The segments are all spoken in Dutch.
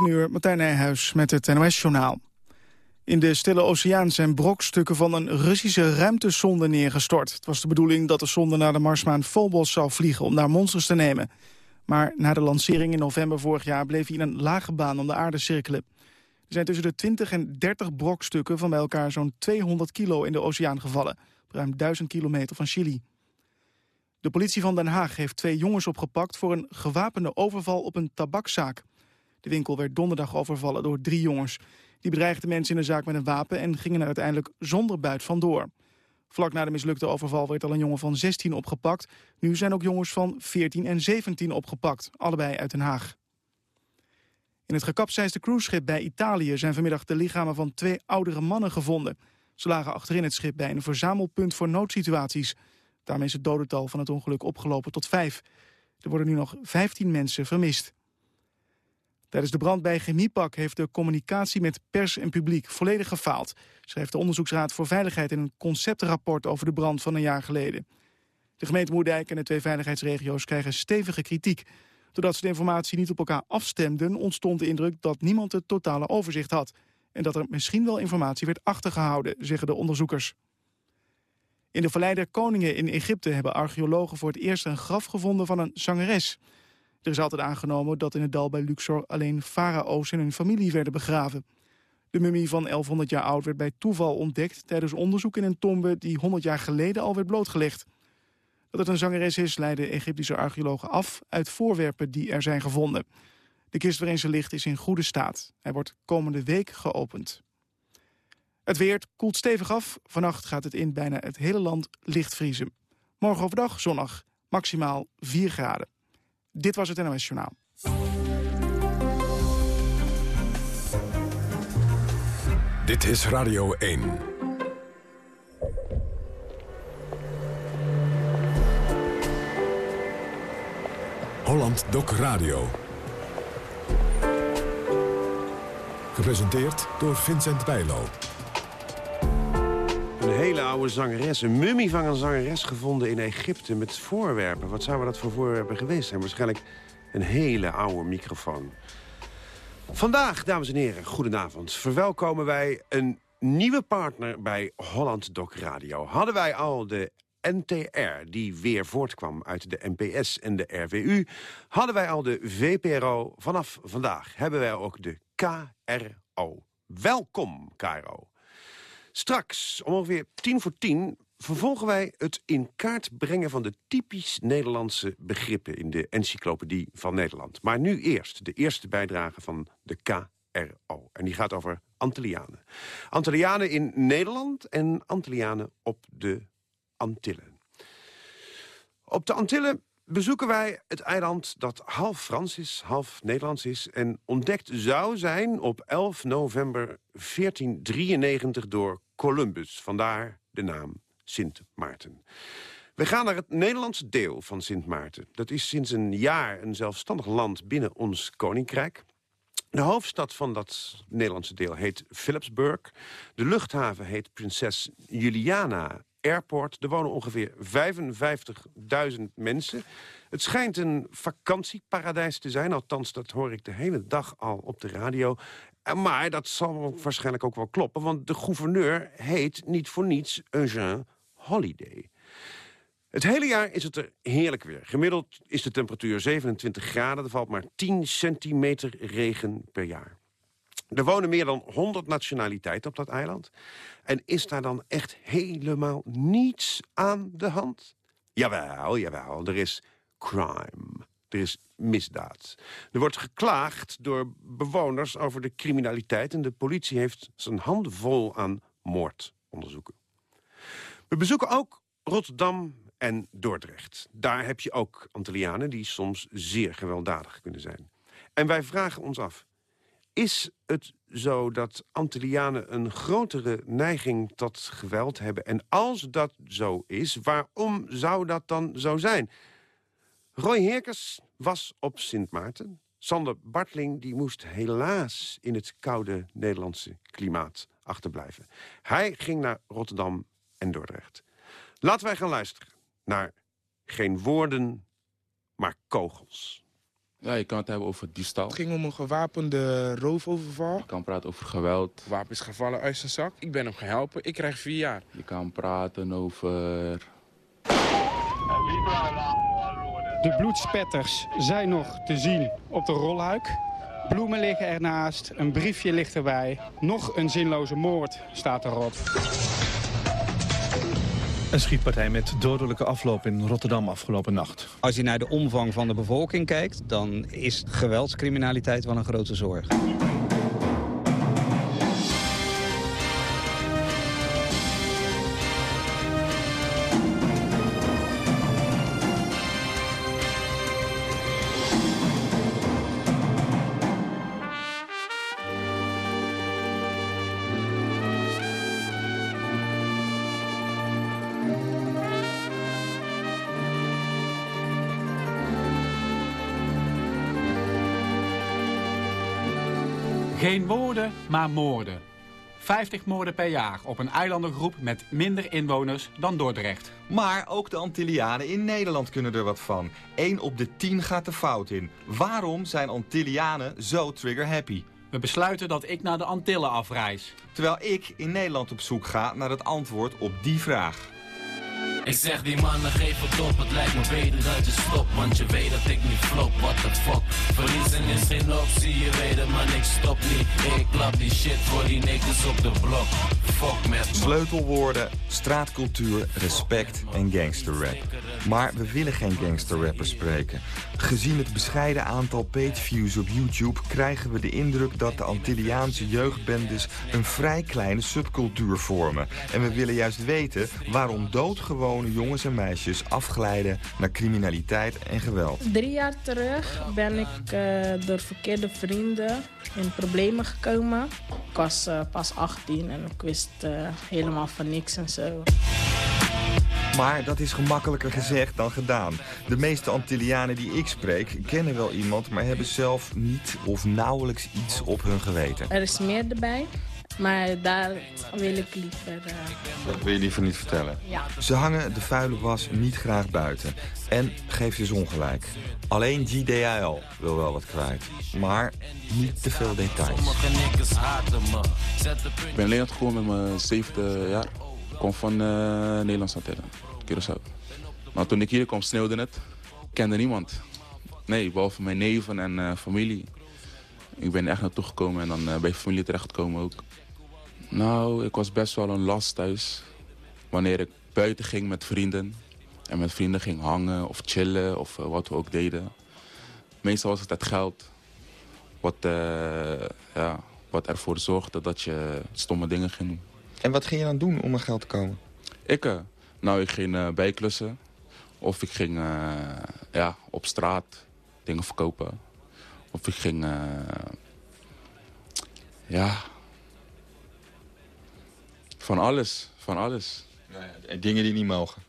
9 uur, Martijn Nijhuis met het NOS-journaal. In de Stille Oceaan zijn brokstukken van een Russische ruimtesonde neergestort. Het was de bedoeling dat de sonde naar de Marsmaan Phobos zou vliegen om daar monsters te nemen. Maar na de lancering in november vorig jaar bleef hij in een lage baan om de aarde cirkelen. Er zijn tussen de 20 en 30 brokstukken van bij elkaar zo'n 200 kilo in de oceaan gevallen. Ruim 1000 kilometer van Chili. De politie van Den Haag heeft twee jongens opgepakt voor een gewapende overval op een tabakzaak. De winkel werd donderdag overvallen door drie jongens. Die bedreigden mensen in de zaak met een wapen en gingen er uiteindelijk zonder buit vandoor. Vlak na de mislukte overval werd al een jongen van 16 opgepakt. Nu zijn ook jongens van 14 en 17 opgepakt, allebei uit Den Haag. In het gekapseisde cruiseschip bij Italië zijn vanmiddag de lichamen van twee oudere mannen gevonden. Ze lagen achterin het schip bij een verzamelpunt voor noodsituaties. Daarmee is het dodental van het ongeluk opgelopen tot vijf. Er worden nu nog 15 mensen vermist. Tijdens de brand bij Chemiepak heeft de communicatie met pers en publiek volledig gefaald, schrijft de Onderzoeksraad voor Veiligheid in een conceptrapport over de brand van een jaar geleden. De gemeente Moerdijk en de twee veiligheidsregio's krijgen stevige kritiek. Doordat ze de informatie niet op elkaar afstemden, ontstond de indruk dat niemand het totale overzicht had. En dat er misschien wel informatie werd achtergehouden, zeggen de onderzoekers. In de Vallei der Koningen in Egypte hebben archeologen voor het eerst een graf gevonden van een zangeres. Er is altijd aangenomen dat in het dal bij Luxor alleen farao's en hun familie werden begraven. De mummie van 1100 jaar oud werd bij toeval ontdekt tijdens onderzoek in een tombe die 100 jaar geleden al werd blootgelegd. Dat het een zangeres is, leiden Egyptische archeologen af uit voorwerpen die er zijn gevonden. De kist waarin ze ligt is in goede staat. Hij wordt komende week geopend. Het weer koelt stevig af. Vannacht gaat het in bijna het hele land licht vriezen. Morgen overdag zonnig, maximaal 4 graden. Dit was het NOS Journaal. Dit is Radio 1. Holland Doc Radio. Gepresenteerd door Vincent Bijlo. Een hele oude zangeres, een mummie van een zangeres gevonden in Egypte met voorwerpen. Wat zouden dat voor voorwerpen geweest zijn? Waarschijnlijk een hele oude microfoon. Vandaag, dames en heren, goedenavond. Verwelkomen wij een nieuwe partner bij Holland Doc Radio. Hadden wij al de NTR, die weer voortkwam uit de NPS en de RWU... hadden wij al de VPRO. Vanaf vandaag hebben wij ook de KRO. Welkom, KRO. Straks, om ongeveer tien voor tien, vervolgen wij het in kaart brengen van de typisch Nederlandse begrippen in de encyclopedie van Nederland. Maar nu eerst de eerste bijdrage van de KRO. En die gaat over Antillianen. Antillianen in Nederland en Antillianen op de Antillen. Op de Antillen bezoeken wij het eiland dat half Frans is, half Nederlands is... en ontdekt zou zijn op 11 november 1493 door Columbus. Vandaar de naam Sint Maarten. We gaan naar het Nederlandse deel van Sint Maarten. Dat is sinds een jaar een zelfstandig land binnen ons koninkrijk. De hoofdstad van dat Nederlandse deel heet Philipsburg. De luchthaven heet Prinses Juliana Airport. Er wonen ongeveer 55.000 mensen. Het schijnt een vakantieparadijs te zijn. Althans, dat hoor ik de hele dag al op de radio. Maar dat zal waarschijnlijk ook wel kloppen. Want de gouverneur heet niet voor niets Eugène Holiday. Het hele jaar is het er heerlijk weer. Gemiddeld is de temperatuur 27 graden. Er valt maar 10 centimeter regen per jaar. Er wonen meer dan 100 nationaliteiten op dat eiland. En is daar dan echt helemaal niets aan de hand? Jawel, jawel, er is crime. Er is misdaad. Er wordt geklaagd door bewoners over de criminaliteit... en de politie heeft zijn handen vol aan moordonderzoeken. We bezoeken ook Rotterdam en Dordrecht. Daar heb je ook Antillianen die soms zeer gewelddadig kunnen zijn. En wij vragen ons af... Is het zo dat Antillianen een grotere neiging tot geweld hebben? En als dat zo is, waarom zou dat dan zo zijn? Roy Heerkes was op Sint Maarten. Sander Bartling die moest helaas in het koude Nederlandse klimaat achterblijven. Hij ging naar Rotterdam en Dordrecht. Laten wij gaan luisteren naar Geen woorden, maar kogels. Ja, je kan het hebben over diefstal. Het ging om een gewapende roofoverval. Je kan praten over geweld. Wapen is gevallen uit zijn zak. Ik ben hem geholpen. Ik krijg vier jaar. Je kan praten over... De bloedspetters zijn nog te zien op de rolluik. Bloemen liggen ernaast, een briefje ligt erbij. Nog een zinloze moord staat erop. Een schietpartij met dodelijke afloop in Rotterdam afgelopen nacht. Als je naar de omvang van de bevolking kijkt... dan is geweldscriminaliteit wel een grote zorg. Geen woorden, maar moorden. 50 moorden per jaar op een eilandengroep met minder inwoners dan Dordrecht. Maar ook de Antillianen in Nederland kunnen er wat van. 1 op de 10 gaat de fout in. Waarom zijn Antillianen zo trigger-happy? We besluiten dat ik naar de Antillen afreis. Terwijl ik in Nederland op zoek ga naar het antwoord op die vraag. Ik zeg die mannen geef het op, het lijkt me beter dat je stopt Want je weet dat ik niet flop, what the fuck Verliezen is geen optie, je weet het man, ik stop niet Ik klap die shit voor die niggas op de blok Fuck met me. Sleutelwoorden, straatcultuur, respect en gangsterrap. Maar we willen geen gangsterrappers spreken. Gezien het bescheiden aantal pageviews op YouTube... krijgen we de indruk dat de Antilliaanse jeugdbendes... een vrij kleine subcultuur vormen. En we willen juist weten waarom jongens en meisjes... afglijden naar criminaliteit en geweld. Drie jaar terug ben ik uh, door verkeerde vrienden in problemen gekomen. Ik was uh, pas 18 en ik wist uh, helemaal van niks en zo. Maar dat is gemakkelijker gezegd dan gedaan. De meeste Antillianen die ik spreek kennen wel iemand... maar hebben zelf niet of nauwelijks iets op hun geweten. Er is meer erbij. Maar daar wil ik liever... Uh... Dat wil je liever niet vertellen? Ja. Ze hangen de vuile was niet graag buiten. En geef je ongelijk. Alleen GDAL wil wel wat kwijt. Maar niet te veel details. Ik ben Nederland gekomen met mijn zevende jaar. Ik kom van uh, Nederlands Antillen, Curaçao. Maar toen ik hier kwam sneeuwde het. Ik kende niemand. Nee, behalve mijn neven en uh, familie. Ik ben er echt naartoe gekomen en dan uh, bij familie terechtgekomen ook. Nou, ik was best wel een last thuis. Wanneer ik buiten ging met vrienden. En met vrienden ging hangen of chillen of uh, wat we ook deden. Meestal was het het geld. Wat, uh, ja, wat ervoor zorgde dat je stomme dingen ging doen. En wat ging je dan doen om aan geld te komen? Ik? Uh, nou, ik ging bijklussen. Of ik ging ja, op straat dingen verkopen. Of ik ging... ja, van alles, van alles. Ja, dingen die niet mogen?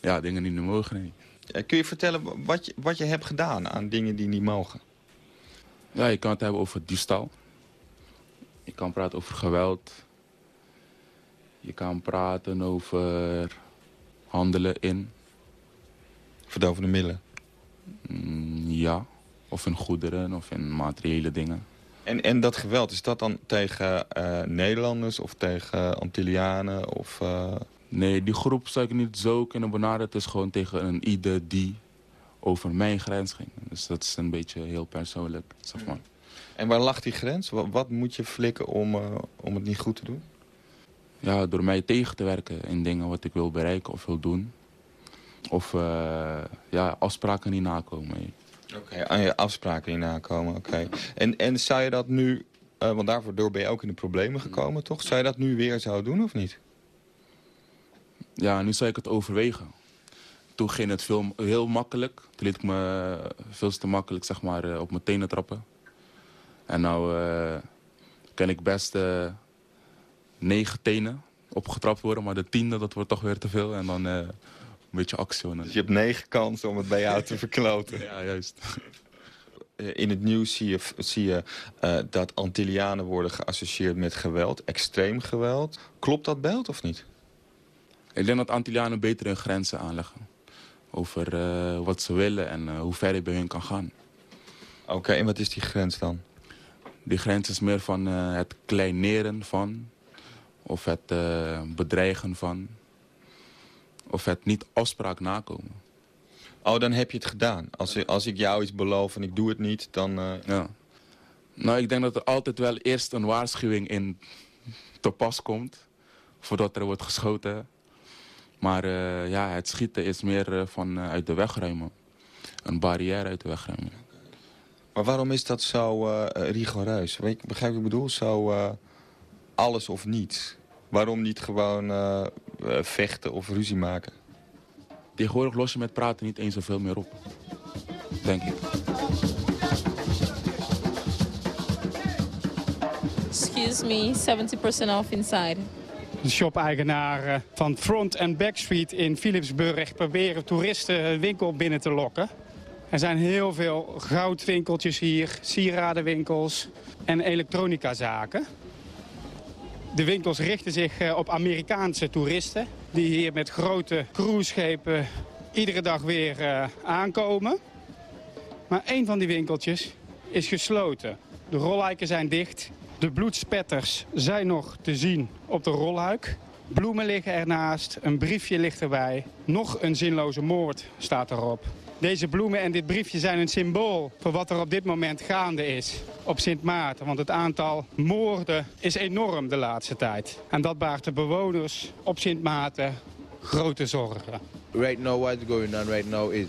Ja, dingen die niet mogen, nee. Ja, kun je vertellen wat je, wat je hebt gedaan aan dingen die niet mogen? Ja, je kan het hebben over diefstal. Je kan praten over geweld. Je kan praten over handelen in. Verdovende middelen? Mm, ja, of in goederen of in materiële dingen. En, en dat geweld, is dat dan tegen uh, Nederlanders of tegen Antillianen? Of, uh... Nee, die groep zou ik niet zo kunnen benaderen. Het is gewoon tegen een ieder die over mijn grens ging. Dus dat is een beetje heel persoonlijk, zeg maar. En waar lag die grens? Wat, wat moet je flikken om, uh, om het niet goed te doen? Ja, door mij tegen te werken in dingen wat ik wil bereiken of wil doen. Of ja, afspraken niet nakomen. Oké, aan je afspraken niet nakomen, oké. En, en zou je dat nu, uh, want daarvoor ben je ook in de problemen gekomen, toch? Zou je dat nu weer zouden doen of niet? Ja, nu zou ik het overwegen. Toen ging het veel, heel makkelijk. Toen liet ik me veel te makkelijk zeg maar, uh, op mijn tenen trappen. En nou uh, kan ik best negen tenen opgetrapt worden, maar de tiende dat wordt toch weer te veel. En dan beetje actie. Dus je hebt negen kansen om het bij jou te verkloten. ja, juist. In het nieuws zie je, zie je uh, dat Antillianen worden geassocieerd met geweld, extreem geweld. Klopt dat beeld of niet? Ik denk dat Antillianen beter hun grenzen aanleggen. Over uh, wat ze willen en uh, hoe ver je bij hun kan gaan. Oké, en wat is die grens dan? Die grens is meer van eh, het kleineren van, of het eh, bedreigen van, of het niet afspraak nakomen. Oh, dan heb je het gedaan. Als, ik- als ik jou iets beloof en ik doe het niet, dan... eh, Ja. Nou, ik denk dat er altijd wel eerst een waarschuwing in te pas komt, voordat er wordt geschoten. Maar eh, ja, het schieten is meer eh, van uit de weg ruimen. Een barrière uit de weg ruimen. Maar waarom is dat zo rigoureus? Weet je, begrijp wat ik bedoel? Zo alles of niets. Waarom niet gewoon eh, eh, vechten of ruzie maken? Tegenwoordig los je met praten niet eens zoveel meer op. Denk ik. Excuse me, 70% off inside. De shop-eigenaren van Front and Back Street in Philipsburg proberen toeristen hun winkel binnen te lokken. Er zijn heel veel goudwinkeltjes hier, sieradenwinkels en elektronicazaken. De winkels richten zich eh, op Amerikaanse toeristen die hier met grote cruiseschepen iedere dag weer eh, aankomen. Maar één van die winkeltjes is gesloten. De rolluiken zijn dicht. De bloedspetters zijn nog te zien op de rolluik. Bloemen liggen ernaast, een briefje ligt erbij. Nog een zinloze moord staat erop. Deze bloemen en dit briefje zijn een symbool voor wat er op dit moment gaande is op Sint Maarten. Want het aantal moorden is enorm de laatste tijd. En dat baart de bewoners op Sint Maarten grote zorgen. Right now, what's going on right now is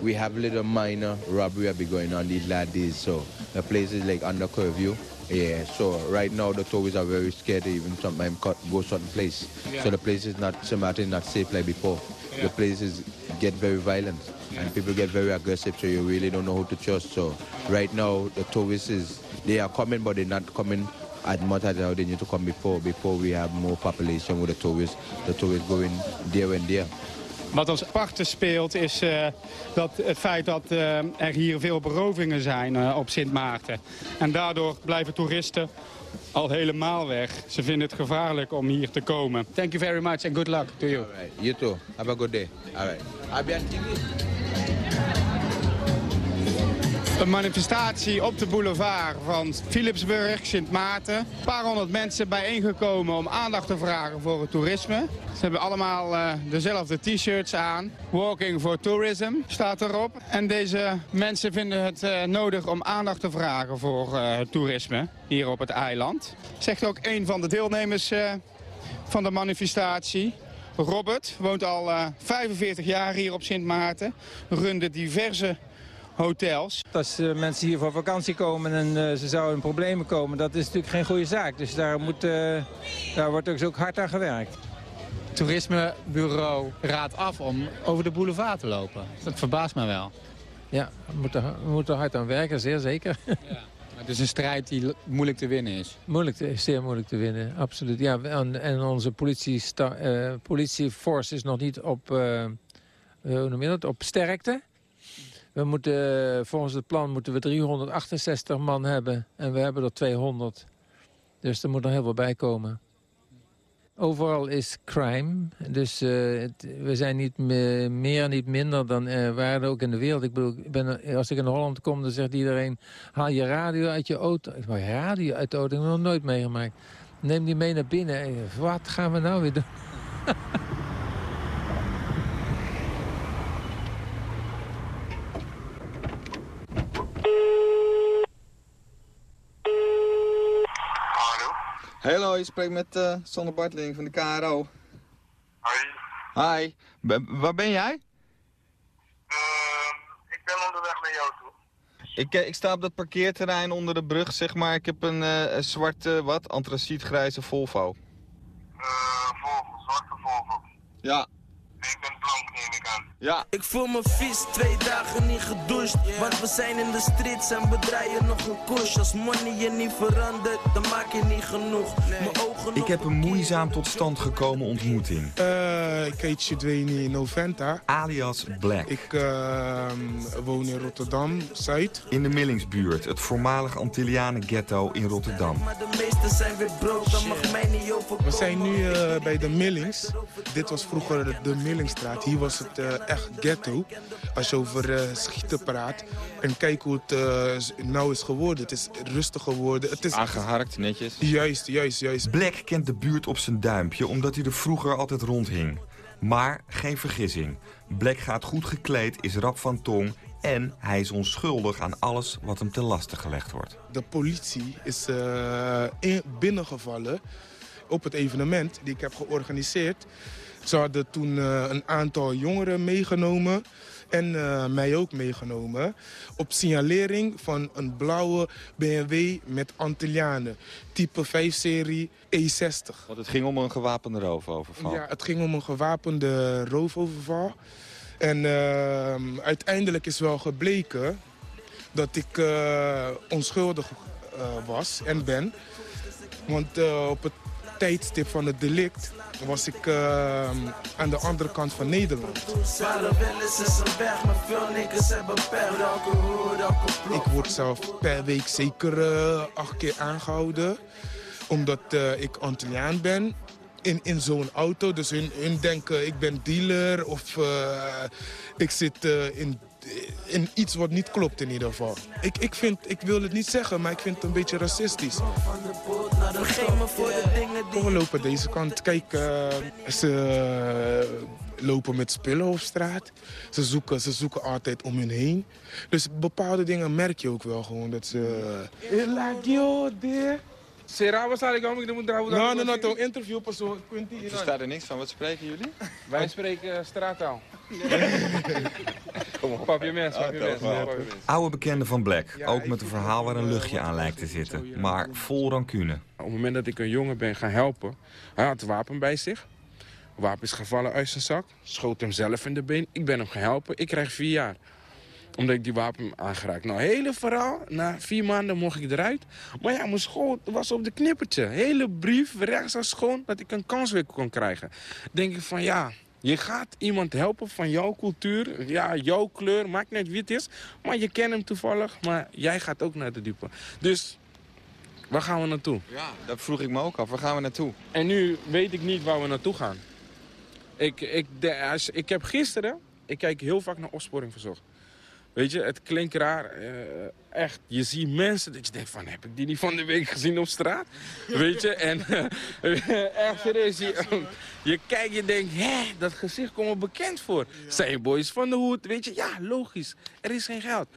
we have a little minor robbery that be going on these last days. So the place is like under curfew. Yeah, so right now the tourists are very scared to even sometimes go certain place. Yeah. So the place is not, St. Martin is not safe like before. Yeah. The place is get very violent and people get very aggressive so you really don't know who to trust. So right now the tourists is, they are coming but they're not coming as much as how they need to come before. Before we have more population with the tourists. The tourists going there and there. Wat als aparte speelt is eh, dat het feit dat eh, er hier veel berovingen zijn eh, op Sint Maarten. En daardoor blijven toeristen al helemaal weg. Ze vinden het gevaarlijk om hier te komen. Thank you very much and good luck to you. You too. Have a good day. All right. Een manifestatie op de boulevard van Philipsburg, Sint Maarten. Een paar honderd mensen bijeengekomen om aandacht te vragen voor het toerisme. Ze hebben allemaal eh, dezelfde t-shirts aan. Walking for Tourism staat erop. En deze mensen vinden het eh, nodig om aandacht te vragen voor het toerisme hier op het eiland. Zegt ook een van de deelnemers van de manifestatie. Robert woont al eh, 45 jaar hier op Sint Maarten. Runde diverse hotels. Als eh, mensen hier voor vakantie komen en eh, ze zouden in problemen komen, dat is natuurlijk geen goede zaak. Dus daar, moet, eh, daar wordt dus ook hard aan gewerkt. toerismebureau raadt af om over de boulevard te lopen. Dat verbaast me wel. Ja, we moeten, we moeten hard aan werken, zeer zeker. Het is een strijd die moeilijk te winnen is. moeilijk, te- zeer moeilijk te winnen, absoluut. Ja, en, en onze politie politieforce is nog niet op, eh, eh, hoe noem je dat, op sterkte. We moeten, volgens het plan moeten we 368 man hebben en we hebben er 200. Dus er moet nog heel veel bij komen. Overal is crime, dus eh, we zijn niet me- meer, niet minder dan eh waar ook in de wereld. Ik bedoel, ik ben, als ik in Holland kom, dan zegt iedereen... haal je radio uit je auto. Ik radio uit de auto, ik heb nog nooit meegemaakt. Neem die mee naar binnen. En, Wat gaan we nou weer doen? Hallo, je spreekt met eh, Sander Bartling van de KRO. Hi. Hi. B- waar ben jij? Ik ben onderweg naar jou toe. Ik, eh, ik sta op dat parkeerterrein onder de brug, zeg maar. Ik heb een, eh, een zwarte, wat, antracietgrijze Volvo. Volvo, zwarte Volvo. Ja. Ik ben blank, neem ik aan. Ja. Ik voel me vies, twee dagen niet gedoucht. Want we zijn in de streets en we draaien nog een koers. Als money je niet verandert, dan maak je niet genoeg. Mijn ogen Ik heb een moeizaam tot stand gekomen ontmoeting. Eh, ik heet Shidweni Noventa. Alias Black. Ik ehm, woon in Rotterdam, Zuid. In de Millingsbuurt, het voormalig Antillianen ghetto in Rotterdam. de meesten zijn weer broke, dan mag mij niet over. We zijn nu eh, bij de Millings. Dit was vroeger de, de Millingstraat. Hier was het eh echt ghetto. Als je over eh, schieten praat. En kijk hoe het nou is geworden. Het is rustig geworden. Het is Aangeharkt, netjes. Juist, juist, juist. Black kent de buurt op zijn duimpje omdat hij er vroeger altijd rondhing. Maar geen vergissing. Black gaat goed gekleed, is rap van tong... en hij is onschuldig aan alles wat hem te laste gelegd wordt. De politie is eh, in- binnengevallen op het evenement die ik heb georganiseerd. Ze hadden toen eh, een aantal jongeren meegenomen en eh, mij ook meegenomen... op signalering van een blauwe BMW met Antillianen. Type 5-serie E60. Want het ging om een gewapende roofoverval. Ja, het ging om een gewapende roofoverval. En ehm, uiteindelijk is wel gebleken dat ik eh, onschuldig was en ben. Want op het tijdstip van het delict was ik ehm, aan de andere kant van Nederland. Ik word zelf per week zeker eh, acht keer aangehouden. Omdat eh, ik Antilliaan ben. In, in zo'n auto. Dus hun, hun denken ik ben dealer of eh, ik zit in, in iets wat niet klopt in ieder geval. Ik, ik, vind, ik wil het niet zeggen, maar ik vind het een beetje racistisch. We lopen deze kant. Kijk, eh, ze lopen met spullen op straat. Ze zoeken, ze zoeken altijd om hun heen. Dus bepaalde dingen merk je ook wel gewoon. Dat ze... Eladio, de... Será was eigenlijk om ik moet daar No, no, no, toch interview persoon. Quinty. Er staat er niks van. Wat spreken jullie? Wij spreken eh, straattaal. Papiaments, papiaments. papiaments. Oude bekende van Black. Ook met een verhaal waar een luchtje aan lijkt te zitten. Maar vol rancune. Op het moment dat ik een jongen ben gaan helpen, hij had een wapen bij zich. Het wapen is gevallen uit zijn zak, schoot hem zelf in de been. Ik ben hem gaan helpen, ik krijg vier jaar. Omdat ik die wapen aangeraakt. Nou, hele verhaal, na vier maanden mocht ik eruit. Maar ja, mijn school was op de knippertje. Hele brief, rechts aan schoon, dat ik een kans weer kon krijgen. denk ik van ja, je gaat iemand helpen van jouw cultuur, ja, jouw kleur, maakt niet wie het is. Maar je kent hem toevallig, maar jij gaat ook naar de diepe. Dus waar gaan we naartoe? Ja, dat vroeg ik me ook af. Waar gaan we naartoe? En nu weet ik niet waar we naartoe gaan. Ik, ik, de, als, ik heb gisteren, ik kijk heel vaak naar opsporing verzocht. Weet je, het klinkt raar. eh, echt, je ziet mensen dat je denkt van, heb ik die niet van de week gezien op straat? Weet je, en eh, echt serieus, je, je kijkt, je denkt, hè, dat gezicht komt me bekend voor. Zijn boys van de hoed, weet je, ja, logisch. Er is geen geld.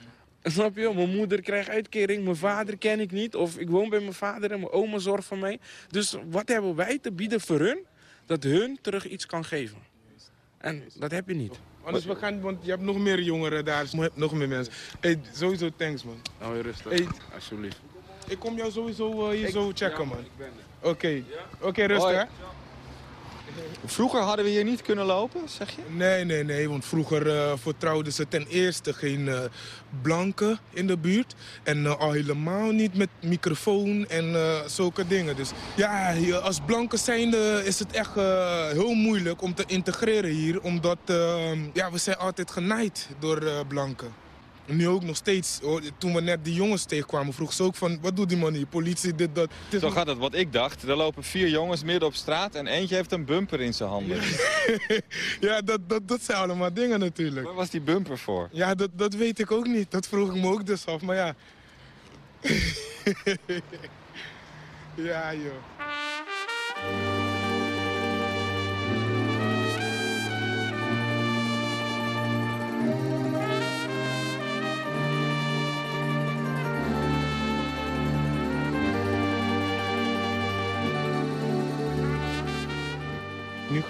Snap je? Mijn moeder krijgt uitkering, mijn vader ken ik niet. Of ik woon bij mijn vader en mijn oma zorgt voor mij. Dus wat hebben wij te bieden voor hun, dat hun terug iets kan geven? En dat heb je niet. Anders we gaan, want je hebt nog meer jongeren daar. Je hebt nog meer mensen. Hey, sowieso thanks man. Hou je rustig, Hey. alsjeblieft. Ik kom jou sowieso eh, hier zo checken ja, man. Oké, oké rustig Hoi. hè. Vroeger hadden we hier niet kunnen lopen, zeg je? Nee, nee, nee, want vroeger eh, vertrouwden ze ten eerste geen eh, blanken in de buurt. En eh, al helemaal niet met microfoon en zulke dingen. Dus ja, als blanken zijnde is het echt heel moeilijk om te integreren hier. Omdat ja, we zijn altijd genaaid door blanken. Nu ook nog steeds. hoor. Toen we net die jongens tegenkwamen, vroeg ze ook van... wat doet die man hier? Politie, dit, dat. Zo gaat het. Wat ik dacht, er lopen vier jongens midden op straat... en eentje heeft een bumper in zijn handen. ja, dat, dat, dat zijn allemaal dingen natuurlijk. Waar was die bumper voor? Ja, dat, dat weet ik ook niet. Dat vroeg ik me ook dus af. Maar ja. ja, joh.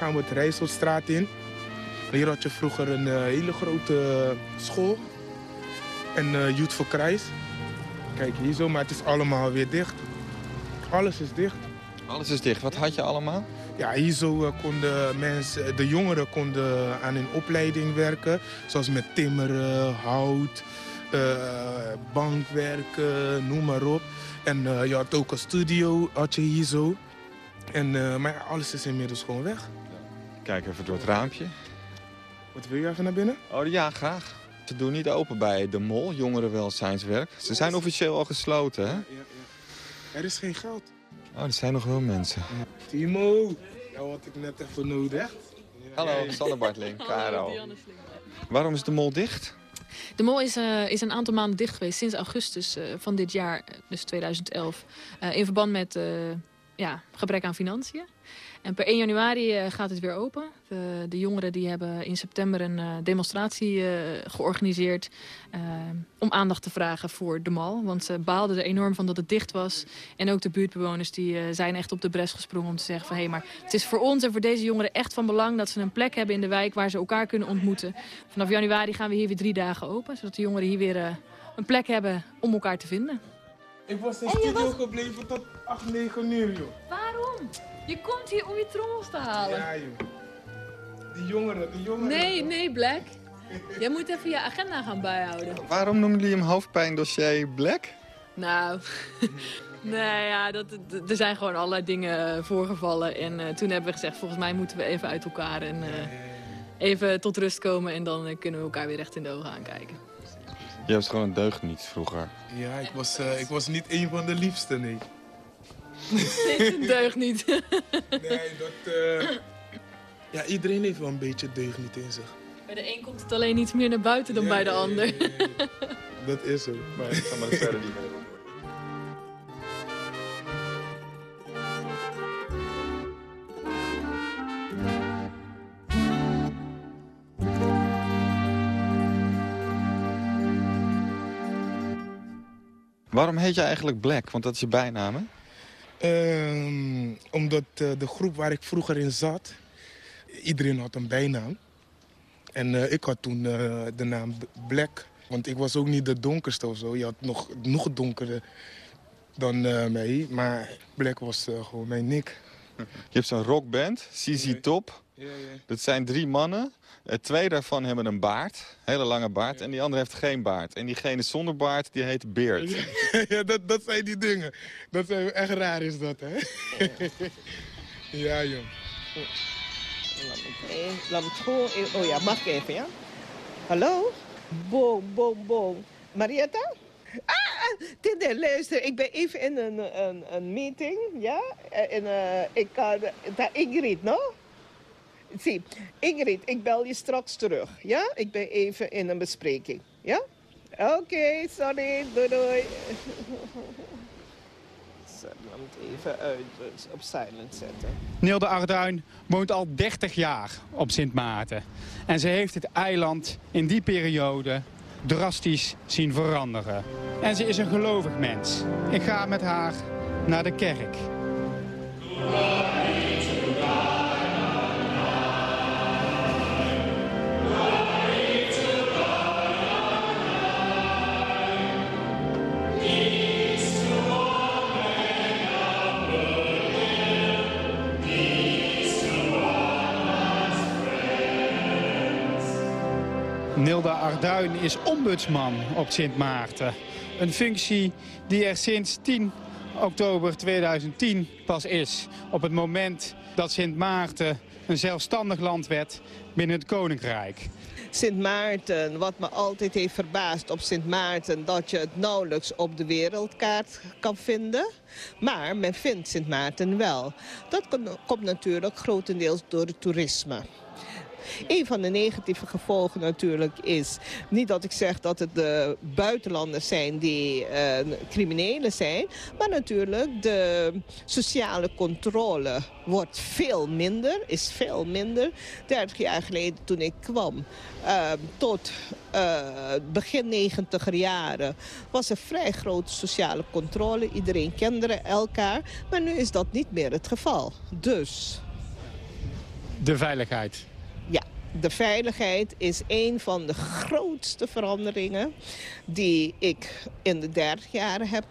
Gaan we het Rijsselstraat in. Hier had je vroeger een eh, hele grote eh, school. En eh Youth for Christ. Kijk hier zo, maar het is allemaal weer dicht. Alles is dicht. Alles is dicht. Wat had je allemaal? Ja, hier zo konden mensen, de jongeren konden aan hun opleiding werken. Zoals met timmeren, hout, bankwerken, noem maar op. En je had ook een studio, had je hier zo. En, maar alles is inmiddels gewoon weg. Kijk even door het raampje. Wat wil je even naar binnen? Oh ja, graag. Ze doen niet open bij de mol, jongerenwelzijnswerk. Ze zijn officieel al gesloten, hè? Er is geen geld. Oh, er zijn nog wel mensen. Timo, jou had ik net even nodig. Hallo, Sander Bartling, Caro. Waarom is de mol dicht? De mol is, eh, is een aantal maanden dicht geweest sinds augustus eh, van dit jaar, eh, dus 2011. eh, in verband met eh, ja, gebrek aan financiën. En per 1 januari eh, gaat het weer open. De, de jongeren die hebben in september een eh, demonstratie eh, georganiseerd... om aandacht te vragen voor de mal. Want ze baalden er enorm van dat het dicht was. En ook de buurtbewoners die, zijn echt op de bres gesprongen om te zeggen van... hé, maar het is voor ons en voor deze jongeren echt van belang... dat ze een plek hebben in de wijk waar ze elkaar kunnen ontmoeten. Vanaf januari gaan we hier weer drie dagen open. Zodat de jongeren hier weer een plek hebben om elkaar te vinden. Ik was in studio gebleven tot 8, 9 uur, joh. Waarom? Je komt hier om je trommels te halen. Ja, joh. Die jongeren, die jongeren. Nee, nee, Black. Jij moet even je agenda gaan bijhouden. Waarom noemen jullie hem hoofdpijndossier Black? Nou, nee, ja, dat, er zijn gewoon allerlei dingen voorgevallen. En eh, toen hebben we gezegd, volgens mij moeten we even uit elkaar en eh, even tot rust komen. En dan eh, kunnen we elkaar weer recht in de ogen aankijken. Je was gewoon een deugniet vroeger. Ja, ik was, eh, ik was niet een van de liefste, nee. Dit deugt niet. Nee, dat... eh, Ja, iedereen heeft wel een beetje deugniet in zich. Bij de een komt het alleen iets meer naar buiten dan bij de ander. Dat is zo. Maar ik ga maar verder niet mee. Waarom heet jij eigenlijk Black? Want dat is je bijnaam, hè? Ehm, omdat eh, de groep waar ik vroeger in zat, iedereen had een bijnaam. En eh, ik had toen eh, de naam Black. Want ik was ook niet de donkerste of zo. Je had nog, nog donkerder dan eh, mij. Maar Black was eh, gewoon mijn nick. Je hebt zo'n rockband, CZ Top. Ja, ja. Dat zijn drie mannen. Eh, twee daarvan hebben een baard, hele lange baard. En die andere heeft geen baard. En diegene zonder baard, die heet Beard. ja, dat, dat zijn die dingen. Dat zijn echt raar is dat, hè? ja, joh. Laat me het gewoon... even- Oh ja, mag ik even, ja? Hallo? Boom, boom, boom. Marietta? Ah, Tinde, luister. Ik ben even in een, een, een meeting, ja? En eh, ik kan... Daar Ingrid, no? Zie, Ingrid, ik bel je straks terug, ja? Ik ben even in een bespreking, ja? Oké, sorry. Doei, doei. Zet hem even uit, dus op silent zetten. Nilde Arduin woont al 30 jaar op Sint Maarten. En ze heeft het eiland in die periode drastisch zien veranderen. En ze is een gelovig mens. Ik ga met haar naar de kerk. Arduin is ombudsman op Sint Maarten. Een functie die er sinds 10 oktober 2010 pas is. Op het moment dat Sint Maarten een zelfstandig land werd binnen het Koninkrijk. Sint Maarten, wat me altijd heeft verbaasd op Sint Maarten... dat je het nauwelijks op de wereldkaart kan vinden. Maar men vindt Sint Maarten wel. Dat komt natuurlijk grotendeels door het toerisme. Een van de negatieve gevolgen natuurlijk is... niet dat ik zeg dat het de buitenlanders zijn die eh, criminelen zijn... maar natuurlijk de sociale controle wordt veel minder, is veel minder. 30 jaar geleden toen ik kwam, eh, tot eh, begin negentiger jaren... was er vrij grote sociale controle. Iedereen kende elkaar. Maar nu is dat niet meer het geval. Dus... De veiligheid. De veiligheid is een van de grootste veranderingen die ik in de 30 jaren heb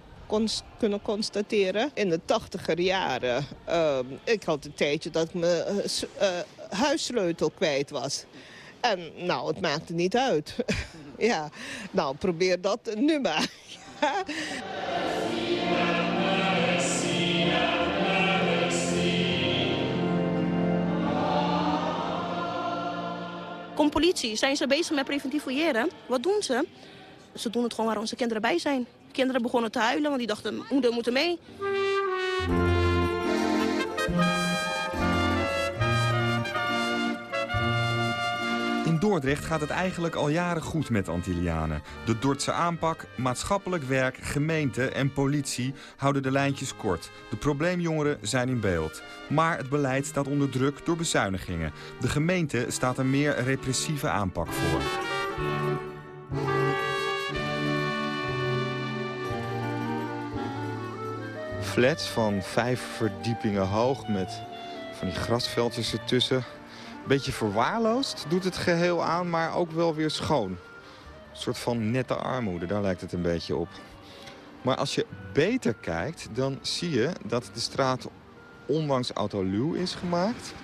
kunnen constateren. In de tachtiger jaren, ehm, ik had een tijdje dat ik mijn eh, s- eh, huissleutel kwijt was. En nou, het maakte niet uit. ja, nou probeer dat nu maar. Kom politie, zijn ze bezig met preventief fouilleren? Wat doen ze? Ze doen het gewoon waar onze kinderen bij zijn. Kinderen begonnen te huilen, want die dachten, moeder moet mee. Dordrecht gaat het eigenlijk al jaren goed met Antillianen. De Dordtse aanpak, maatschappelijk werk, gemeente en politie houden de lijntjes kort. De probleemjongeren zijn in beeld. Maar het beleid staat onder druk door bezuinigingen. De gemeente staat een meer repressieve aanpak voor. Flats van vijf verdiepingen hoog met van die grasveldjes ertussen. Beetje verwaarloosd doet het geheel aan, maar ook wel weer schoon. Een soort van nette armoede, daar lijkt het een beetje op. Maar als je beter kijkt, dan zie je dat de straat onlangs autoluw is gemaakt.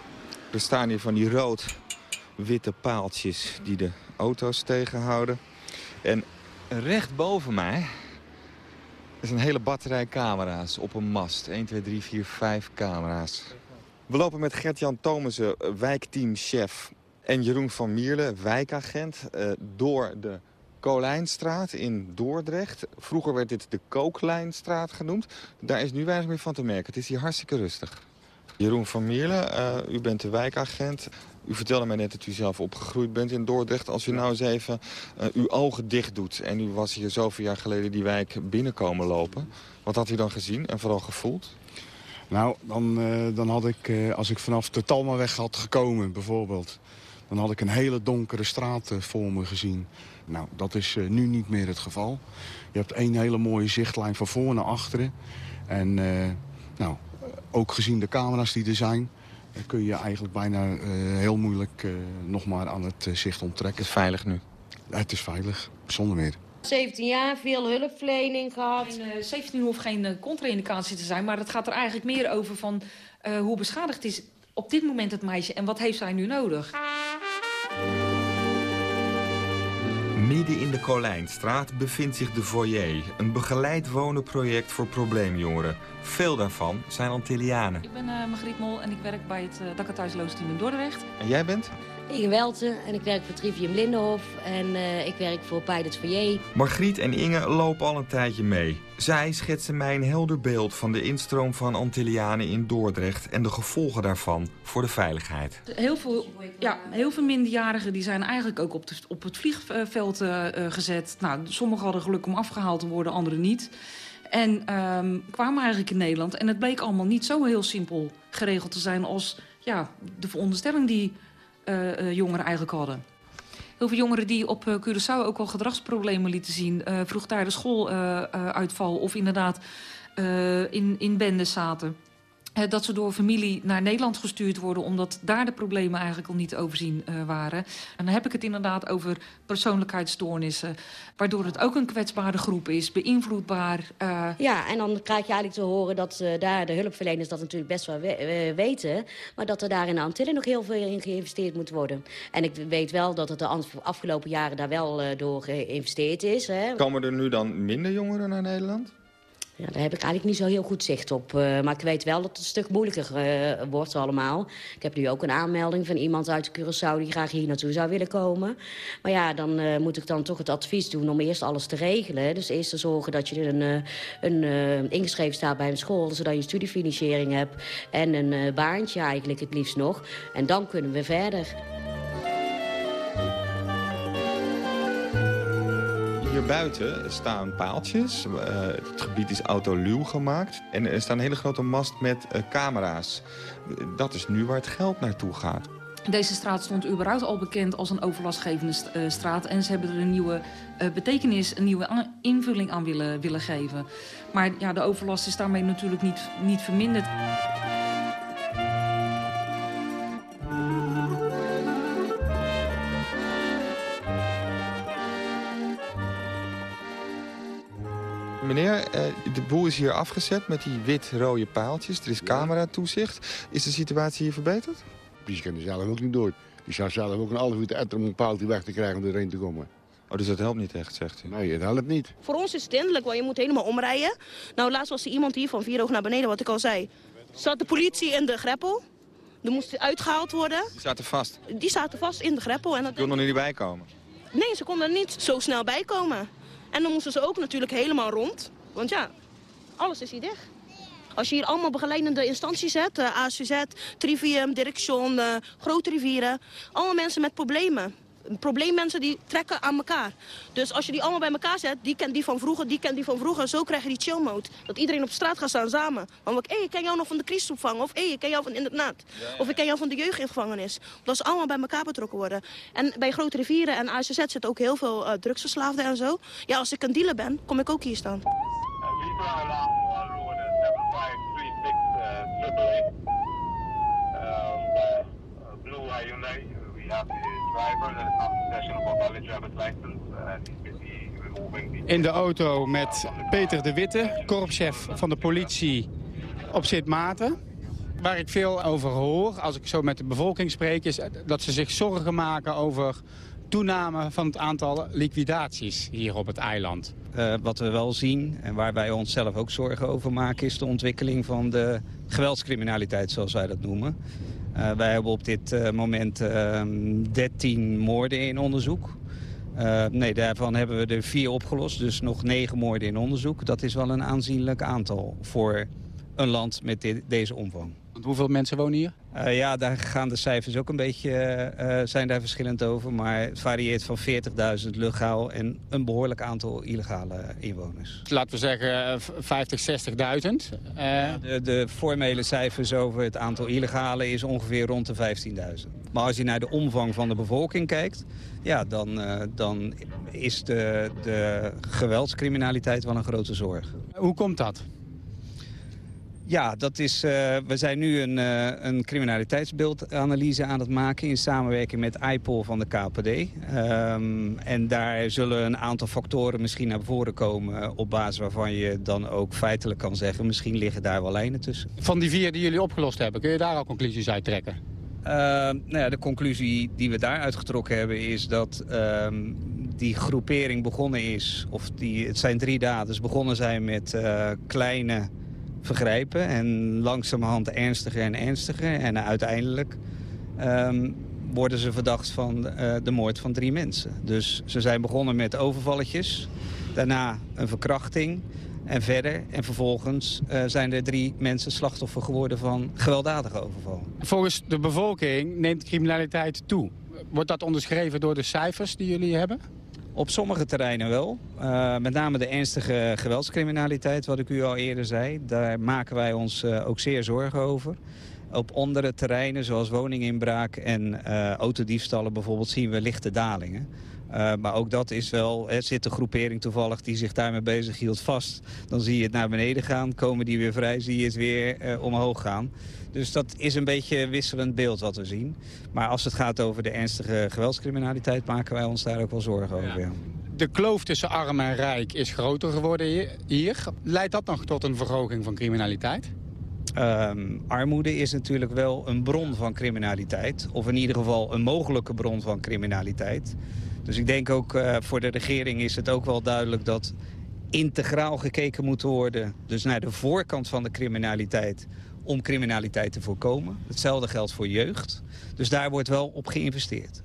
Er staan hier van die rood-witte paaltjes die de auto's tegenhouden. En recht boven mij is een hele batterij camera's op een mast. 1, 2, 3, 4, 5 camera's. We lopen met Gert-Jan Thomessen, wijkteamchef... en Jeroen van Mierle, wijkagent... Eh, door de Kolijnstraat in Dordrecht. Vroeger werd dit de Kooklijnstraat genoemd. Daar is nu weinig meer van te merken. Het is hier hartstikke rustig. Jeroen van Mierle, uh, u bent de wijkagent. U vertelde mij net dat u zelf opgegroeid bent in Dordrecht. Als u nou eens even uh, uw ogen dicht doet... en u was hier zoveel jaar geleden die wijk binnenkomen lopen... wat had u dan gezien en vooral gevoeld? Nou, dan, uh, dan had ik, uh, als ik vanaf de Talmaweg had gekomen bijvoorbeeld... dan had ik een hele donkere straat uh, voor me gezien. Nou, dat is nu niet meer het geval. Je hebt één hele mooie zichtlijn van voor naar achteren. En nou, ook gezien de camera's die er zijn... kun je eigenlijk bijna heel moeilijk nog maar aan het zicht onttrekken. Het is veilig nu? het is veilig, zonder meer. 17 jaar, veel hulpverlening gehad. En, uh, 17 hoeft geen uh, contra-indicatie te zijn, maar het gaat er eigenlijk meer over van uh, hoe beschadigd is op dit moment het meisje en wat heeft zij nu nodig. Midden in de Kolijnstraat bevindt zich de Foyer, een begeleid wonenproject voor probleemjongeren. Veel daarvan zijn Antillianen. Ik ben uh, Margriet Mol en ik werk bij het uh, Dakkerthuisloos-team in Dordrecht. En jij bent? Inge Welten en ik werk voor Trivium Lindenhof en uh, ik werk voor Pilot Foyer. Margriet en Inge lopen al een tijdje mee. Zij schetsen mij een helder beeld van de instroom van Antillianen in Dordrecht... en de gevolgen daarvan voor de veiligheid. Heel veel, ja, heel veel minderjarigen die zijn eigenlijk ook op, de, op het vliegveld uh, gezet. Nou, sommigen hadden geluk om afgehaald te worden, anderen niet. En um, kwamen eigenlijk in Nederland. En het bleek allemaal niet zo heel simpel geregeld te zijn... als ja, de veronderstelling die jongeren eigenlijk hadden. Heel veel jongeren die op uh, Curaçao ook al gedragsproblemen lieten zien. Uh, vroegtijdig schooluitval uh, of inderdaad in, in bendes zaten. Uh, dat ze door familie naar Nederland gestuurd worden... omdat daar de problemen eigenlijk al niet te overzien uh, waren. En dan heb ik het inderdaad over persoonlijkheidsstoornissen... waardoor het ook een kwetsbare groep is, beïnvloedbaar. Uh... Ja, en dan krijg je eigenlijk te horen dat uh, daar de hulpverleners dat natuurlijk best wel we uh, weten... maar dat er daar in de Antillen nog heel veel in geïnvesteerd moet worden. En ik weet wel dat het de afgelopen jaren daar wel door geïnvesteerd is. Hè. Komen er nu dan minder jongeren naar Nederland? Ja, daar heb ik eigenlijk niet zo heel goed zicht op. Uh, maar ik weet wel dat het een stuk moeilijker uh, wordt allemaal. Ik heb nu ook een aanmelding van iemand uit Curaçao... die graag hier naartoe zou willen komen. Maar ja, dan uh, moet ik dan toch het advies doen om eerst alles te regelen. Dus eerst te zorgen dat je een, een ingeschreven staat bij een school... zodat je studiefinanciering hebt en een baantje eigenlijk het liefst nog. En dan kunnen we verder. Hier buiten staan paaltjes. Uh, het gebied is autoluw gemaakt. En er staat een hele grote mast met uh, camera's. Dat is nu waar het geld naartoe gaat. Deze straat stond überhaupt al bekend als een overlastgevende st uh, straat. En ze hebben er een nieuwe betekenis, een nieuwe invulling aan willen, willen geven. Maar ja, de overlast is daarmee natuurlijk niet, niet verminderd. Meneer, de boel is hier afgezet met die wit-rode paaltjes. Er is cameratoezicht. Is de situatie hier verbeterd? Kan er zelf ook niet door. Die zou zelf ook een half uur te etteren om een paaltje weg te krijgen om erheen te komen. Oh, dus dat helpt niet echt, zegt u? Nee, het helpt niet. Voor ons is het hinderlijk, want je moet helemaal omrijden. Nou, laatst was er iemand hier van vier hoog naar beneden, wat ik al zei. Zat de politie in de greppel. Er moest uitgehaald worden. Die zaten vast? Die zaten vast in de greppel. En dat kon er niet bij komen? Nee, ze konden er niet zo snel bij komen. En dan moesten ze ook natuurlijk helemaal rond. Want ja, alles is hier dicht. Als je hier allemaal begeleidende instanties hebt, uh, ACZ, Trivium, Direction, uh, grote rivieren. Allemaal mensen met problemen. Probleemmensen die trekken aan elkaar. Dus als je die allemaal bij elkaar zet, die kent die van vroeger, die kent die van vroeger. Zo krijg je die chill mode. Dat iedereen op straat gaat staan samen. Want hé, hey, ik ken jou nog van de crisisopvang. Of hé, hey, ik ken jou van internaat. Of ik ken jou van de jeugdgevangenis. Dat ze allemaal bij elkaar betrokken worden. En bij grote rivieren en ACZ zitten ook heel veel uh, drugsverslaafden en zo. Ja, als ik een dealer ben, kom ik ook hier staan. In de auto met Peter de Witte, korpschef van de politie op Sint Maarten. Waar ik veel over hoor, als ik zo met de bevolking spreek... is dat ze zich zorgen maken over toename van het aantal liquidaties hier op het eiland. Uh, wat we wel zien en waar wij onszelf ook zorgen over maken... is de ontwikkeling van de geweldscriminaliteit, zoals wij dat noemen. Uh, wij hebben op dit uh, moment 13 moorden in onderzoek. nee, daarvan hebben we er vier opgelost, dus nog negen moorden in onderzoek. Dat is wel een aanzienlijk aantal voor een land met deze omvang. Want hoeveel mensen wonen hier? Uh, ja, daar gaan de cijfers ook een beetje, uh, zijn daar verschillend over. Maar het varieert van 40.000 legaal en een behoorlijk aantal illegale inwoners. Laten we zeggen 50, 60.000. Uh... De, de, formele cijfers over het aantal illegale is ongeveer rond de 15.000. Maar als je naar de omvang van de bevolking kijkt... ja, dan, dan is de, de geweldscriminaliteit wel een grote zorg. Hoe komt dat? Ja, dat is, uh, we zijn nu een, uh, een criminaliteitsbeeldanalyse aan het maken... in samenwerking met IPOL van de KPD. Um, en daar zullen een aantal factoren misschien naar voren komen... op basis waarvan je dan ook feitelijk kan zeggen... misschien liggen daar wel lijnen tussen. Van die vier die jullie opgelost hebben, kun je daar al conclusies uit trekken? Uh, nou ja, de conclusie die we daaruit getrokken hebben is dat um, die groepering begonnen is... of die, het zijn drie daders, begonnen zijn met kleine vergrijpen. En langzamerhand ernstiger en ernstiger. En uiteindelijk um, worden ze verdacht van uh, de moord van drie mensen. Dus ze zijn begonnen met overvalletjes. Daarna een verkrachting. En verder. En vervolgens uh, zijn er drie mensen slachtoffer geworden van gewelddadige overval. Volgens de bevolking neemt criminaliteit toe. Wordt dat onderschreven door de cijfers die jullie hebben? Op sommige terreinen wel. Uh, met name de ernstige geweldscriminaliteit, wat ik u al eerder zei. Daar maken wij ons uh, ook zeer zorgen over. Op andere terreinen, zoals woninginbraak en uh, autodiefstallen bijvoorbeeld, zien we lichte dalingen. Maar ook dat is wel, er zit een groepering toevallig die zich daarmee bezig hield vast. Dan zie je het naar beneden gaan, komen die weer vrij, zie je het weer omhoog gaan. Dus dat is een beetje een wisselend beeld wat we zien. Maar als het gaat over de ernstige geweldscriminaliteit... maken wij ons daar ook wel zorgen over. Ja. De kloof tussen arm en rijk is groter geworden hier. Leidt dat nog tot een verhoging van criminaliteit? Um, armoede is natuurlijk wel een bron van criminaliteit. Of in ieder geval een mogelijke bron van criminaliteit. Dus ik denk ook uh, voor de regering is het ook wel duidelijk dat integraal gekeken moet worden. Dus naar de voorkant van de criminaliteit om criminaliteit te voorkomen. Hetzelfde geldt voor jeugd. Dus daar wordt wel op geïnvesteerd.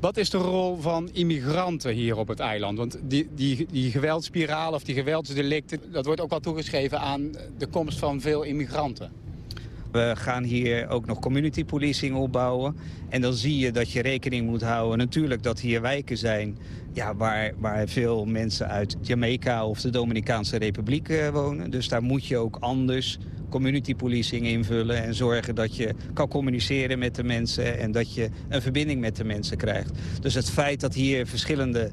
Wat is de rol van immigranten hier op het eiland? Want die, die, die geweldspiraal of die geweldsdelicten... dat wordt ook wel toegeschreven aan de komst van veel immigranten. We gaan hier ook nog community policing opbouwen. En dan zie je dat je rekening moet houden. Natuurlijk dat hier wijken zijn ja, waar, waar veel mensen uit Jamaica of de Dominicaanse Republiek uh, wonen. Dus daar moet je ook anders community policing invullen... en zorgen dat je kan communiceren met de mensen... en dat je een verbinding met de mensen krijgt. Dus het feit dat hier verschillende...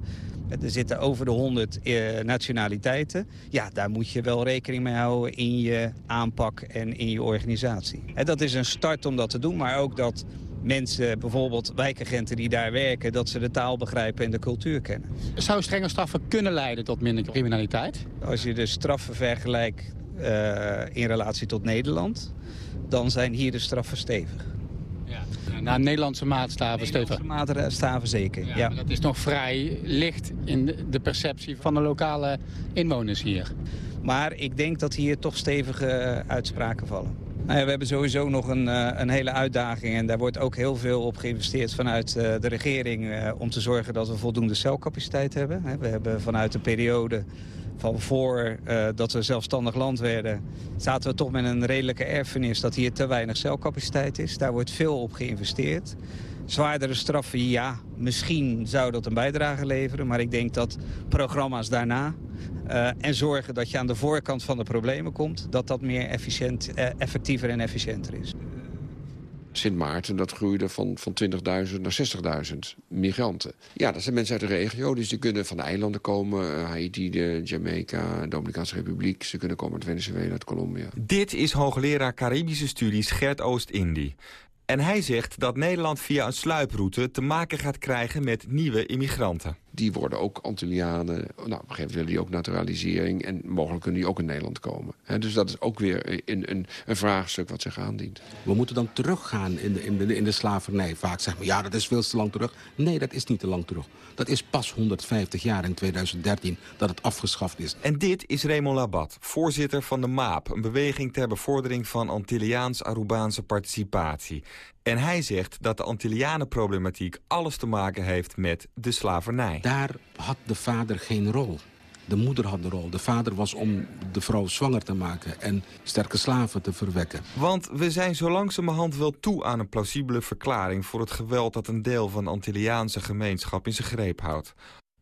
Er zitten over de 100 eh, nationaliteiten. Ja, daar moet je wel rekening mee houden in je aanpak en in je organisatie. En dat is een start om dat te doen, maar ook dat mensen, bijvoorbeeld wijkagenten die daar werken... dat ze de taal begrijpen en de cultuur kennen. Zou strenge straffen kunnen leiden tot minder criminaliteit? Als je de straffen vergelijkt uh, in relatie tot Nederland... dan zijn hier de straffen stevig. Naar Nederlandse maatstaven? Nederlandse maatstaven zeker, ja. ja. Dat is nog vrij licht in de perceptie van de lokale inwoners hier. Maar ik denk dat hier toch stevige uitspraken vallen. Nou ja, we hebben sowieso nog een, uh, een, hele uitdaging en daar wordt ook heel veel op geïnvesteerd vanuit uh, de regering... Om te zorgen dat we voldoende celcapaciteit hebben. We hebben vanuit de periode van voor uh, dat we zelfstandig land werden... zaten we toch met een redelijke erfenis dat hier te weinig celcapaciteit is. Daar wordt veel op geïnvesteerd. Zwaardere straffen, ja. Misschien zou dat een bijdrage leveren. Maar ik denk dat programma's daarna... eh, en zorgen dat je aan de voorkant van de problemen komt... dat dat meer efficiënt, eh, effectiever en efficiënter is. Sint Maarten, dat groeide van, van 20.000 naar 60.000 migranten. Ja, dat zijn mensen uit de regio, dus die kunnen van de eilanden komen. eh, Haiti, de Jamaica, de Dominicaanse Republiek. Ze kunnen komen uit Venezuela, uit Colombia. Dit is hoogleraar Caribische studies Gert Oost-Indie. En hij zegt dat Nederland via een sluiproute te maken gaat krijgen met nieuwe immigranten. Die worden ook Antillianen. Nou, op een gegeven moment willen die ook naturalisering. En mogelijk kunnen die ook in Nederland komen. Hè, dus dat is ook weer een, een, een vraagstuk wat zich aandient. We moeten dan teruggaan in de, in, de, in de slavernij. Vaak zeggen we, ja, dat is veel te lang terug. Nee, dat is niet te lang terug. Dat is pas 150 jaar in 2013 dat het afgeschaft is. En dit is Raymond Labat, voorzitter van de MAAP... een beweging ter bevordering van Antilliaans-Arubaanse participatie. En hij zegt dat de Antillianenproblematiek alles te maken heeft met de slavernij. Daar had de vader geen rol. De moeder had de rol. De vader was om de vrouw zwanger te maken en sterke slaven te verwekken. Want we zijn zo langzamerhand wel toe aan een plausibele verklaring... voor het geweld dat een deel van de Antilliaanse gemeenschap in zijn greep houdt.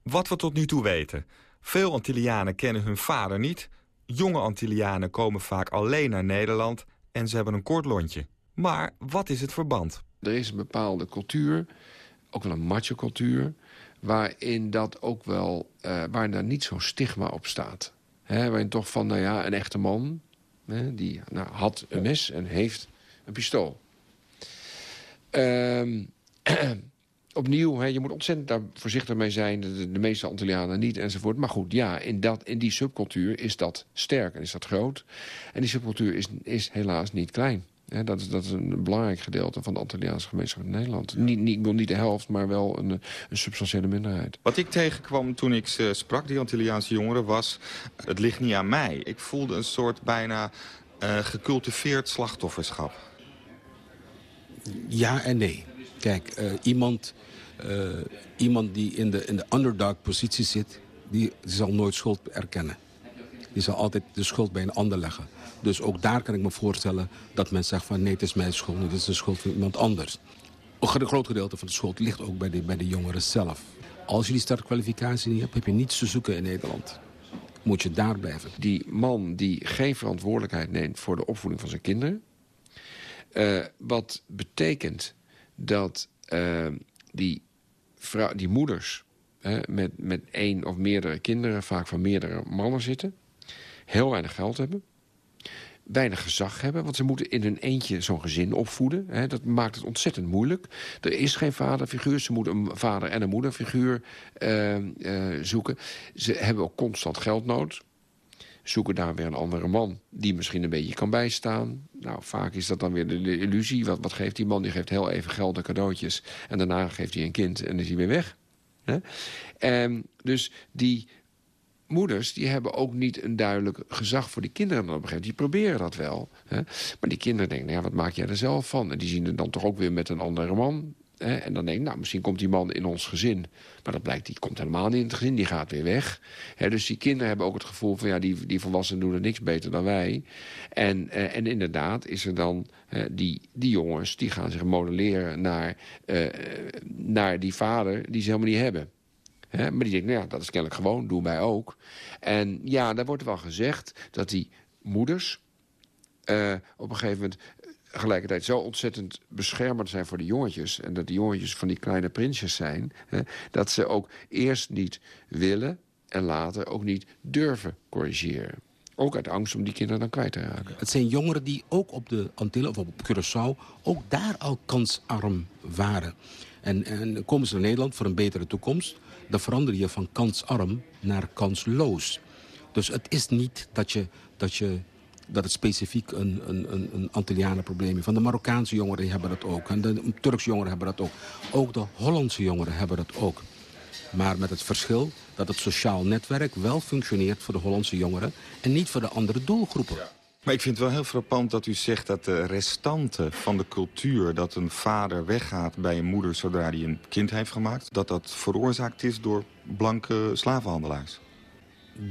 Wat we tot nu toe weten. Veel Antillianen kennen hun vader niet. Jonge Antillianen komen vaak alleen naar Nederland... en ze hebben een kort lontje. Maar wat is het verband? Er is een bepaalde cultuur, ook wel een macho-cultuur... waarin dat ook wel, eh waar daar niet zo'n stigma op staat. Waarin toch van, nou ja, een echte man... Die nou, had een mes en heeft een pistool. Ehm, opnieuw, je moet ontzettend daar voorzichtig mee zijn. De, de meeste Antillianen niet, enzovoort. Maar goed, ja, in, dat, in die subcultuur is dat sterk en is dat groot. En die subcultuur is, is helaas niet klein. Dat, is, dat is een belangrijk gedeelte van de Antilliaanse gemeenschap in Nederland. Niet, niet, ik bedoel niet de helft, maar wel een, een substantiële minderheid. Wat ik tegenkwam toen ik ze sprak, die Antilliaanse jongeren, was... het ligt niet aan mij. Ik voelde een soort bijna eh, gecultiveerd slachtofferschap. Ja en nee. Kijk, eh, iemand, eh, iemand die in de, in de underdog positie zit... Die, die zal nooit schuld erkennen. Die zal altijd de schuld bij een ander leggen. Dus ook daar kan ik me voorstellen dat men zegt van... nee, het is mijn schuld, het is de schuld van iemand anders. Een gro- groot gedeelte van de schuld ligt ook bij de, bij de jongeren zelf. Als je die startkwalificatie niet hebt, heb je niets te zoeken in Nederland. Moet je daar blijven. Die man die geen verantwoordelijkheid neemt voor de opvoeding van zijn kinderen... eh, wat betekent dat eh, die, die moeders met, met één of meerdere kinderen... vaak van meerdere mannen zitten, heel weinig geld hebben weinig gezag hebben. Want ze moeten in hun eentje zo'n gezin opvoeden. Hè. Dat maakt het ontzettend moeilijk. Er is geen vaderfiguur. Ze moeten een vader- en een moederfiguur eh, zoeken. Ze hebben ook constant geldnood. Zoeken daar weer een andere man die misschien een beetje kan bijstaan. Nou, vaak is dat dan weer de, illusie. Wat, wat geeft die man? Die geeft heel even geld en cadeautjes. En daarna geeft hij een kind en is hij weer weg. Hè? En dus die moeders die hebben ook niet een duidelijk gezag voor die kinderen. Dan op die proberen dat wel. Hè? Maar die kinderen denken, nou ja, wat maak jij er zelf van? En die zien het dan toch ook weer met een andere man. Hè? En dan denk nou, misschien komt die man in ons gezin. Maar dat blijkt, die komt helemaal niet in het gezin. Die gaat weer weg. Hè? Dus die kinderen hebben ook het gevoel van... ja, die, die volwassenen doen er niks beter dan wij. En, eh, en inderdaad is er dan... eh, die, die jongens, die gaan zich modelleren naar, eh, naar die vader... die ze helemaal niet hebben. Maar die denkt, nou ja, dat is kennelijk gewoon, doen wij ook. En ja, daar wordt wel gezegd dat die moeders eh, op een gegeven moment tegelijkertijd zo ontzettend beschermend zijn voor de jongetjes... en dat die jongetjes van die kleine prinsjes zijn... Hè, dat ze ook eerst niet willen en later ook niet durven corrigeren. Ook uit angst om die kinderen dan kwijt te raken. Het zijn jongeren die ook op de Antillen of op Curaçao... ook daar al kansarm waren. En, en komen ze naar Nederland voor een betere toekomst... dan verander je van kansarm naar kansloos. Dus het is niet dat, je, dat, je, dat het specifiek een, een, een, Antillianenprobleem is. Van de Marokkaanse jongeren hebben dat ook. En de Turkse jongeren hebben dat ook. Ook de Hollandse jongeren hebben dat ook. Maar met het verschil dat het sociaal netwerk wel functioneert voor de Hollandse jongeren... en niet voor de andere doelgroepen. Maar ik vind het wel heel frappant dat u zegt dat de restanten van de cultuur... dat een vader weggaat bij een moeder zodra hij een kind heeft gemaakt... dat dat veroorzaakt is door blanke slavenhandelaars.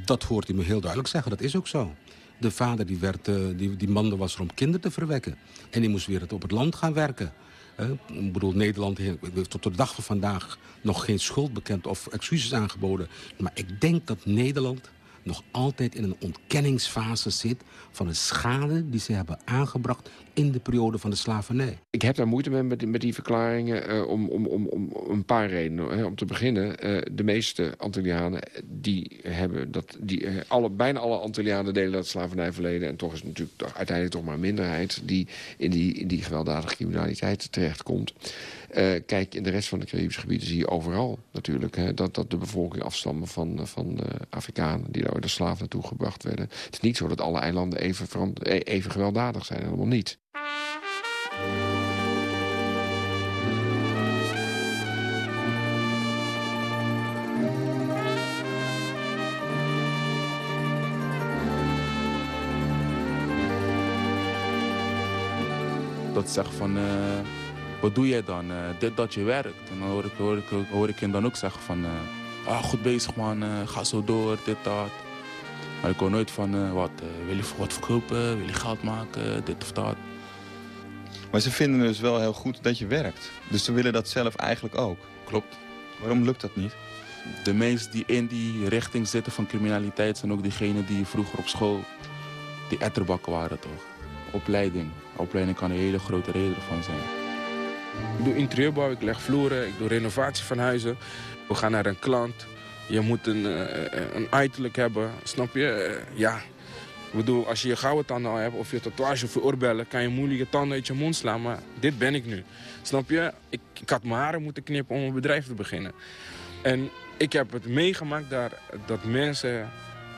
Dat hoort u me heel duidelijk zeggen, dat is ook zo. De vader die, werd, eh, die, die man was er om kinderen te verwekken. En die moest weer op het land gaan werken. Eh, ik bedoel, Nederland heeft tot de dag van vandaag nog geen schuld bekend of excuses aangeboden. Maar ik denk dat Nederland nog altijd in een ontkenningsfase zit... van de schade die ze hebben aangebracht in de periode van de slavernij. Ik heb daar moeite mee met, die- met die verklaringen eh, om, om, om, om een paar redenen. Hè. Om te beginnen, eh, de meeste Antillianen die hebben dat, die, eh, alle, bijna alle Antillianen delen dat slavernijverleden. En toch is het natuurlijk toch, uiteindelijk toch maar een minderheid die in die, in die gewelddadige criminaliteit terechtkomt. Eh, kijk, in de rest van de Caribische gebieden zie je overal natuurlijk hè, dat, dat de bevolking afstammen van, eh, van de Afrikanen die daar als slaaf naartoe gebracht werden. Het is niet zo dat alle eilanden even, eh, even gewelddadig zijn, helemaal niet. Dat zegt van, eh, wat doe jij dan? Eh, dit dat je werkt. En dan hoor ik, hoor ik, hoor ik hen dan ook zeggen van, eh, ah, goed bezig man, ga zo door, dit, dat. Maar ik hoor nooit van, wat, wil je wat verkopen, wil je geld maken, dit of dat. Maar ze vinden dus wel heel goed dat je werkt. Dus ze willen dat zelf eigenlijk ook. Klopt. Waarom lukt dat niet? De mensen die in die richting zitten van criminaliteit... zijn ook diegenen die vroeger op school die etterbakken waren toch. Opleiding. Opleiding kan een hele grote reden ervan zijn. Ik doe interieurbouw, ik leg vloeren, ik doe renovatie van huizen. We gaan naar een klant. Je moet een, eh, een uiterlijk hebben, snap je? Eh, ja. Ik bedoel, als je je gouden tanden al hebt of je tatoeage of je oorbellen... kan je moeilijk je tanden uit je mond slaan, maar dit ben ik nu. Snap je? Ik, had mijn haren moeten knippen om een bedrijf te beginnen. En ik heb het meegemaakt daar, dat mensen...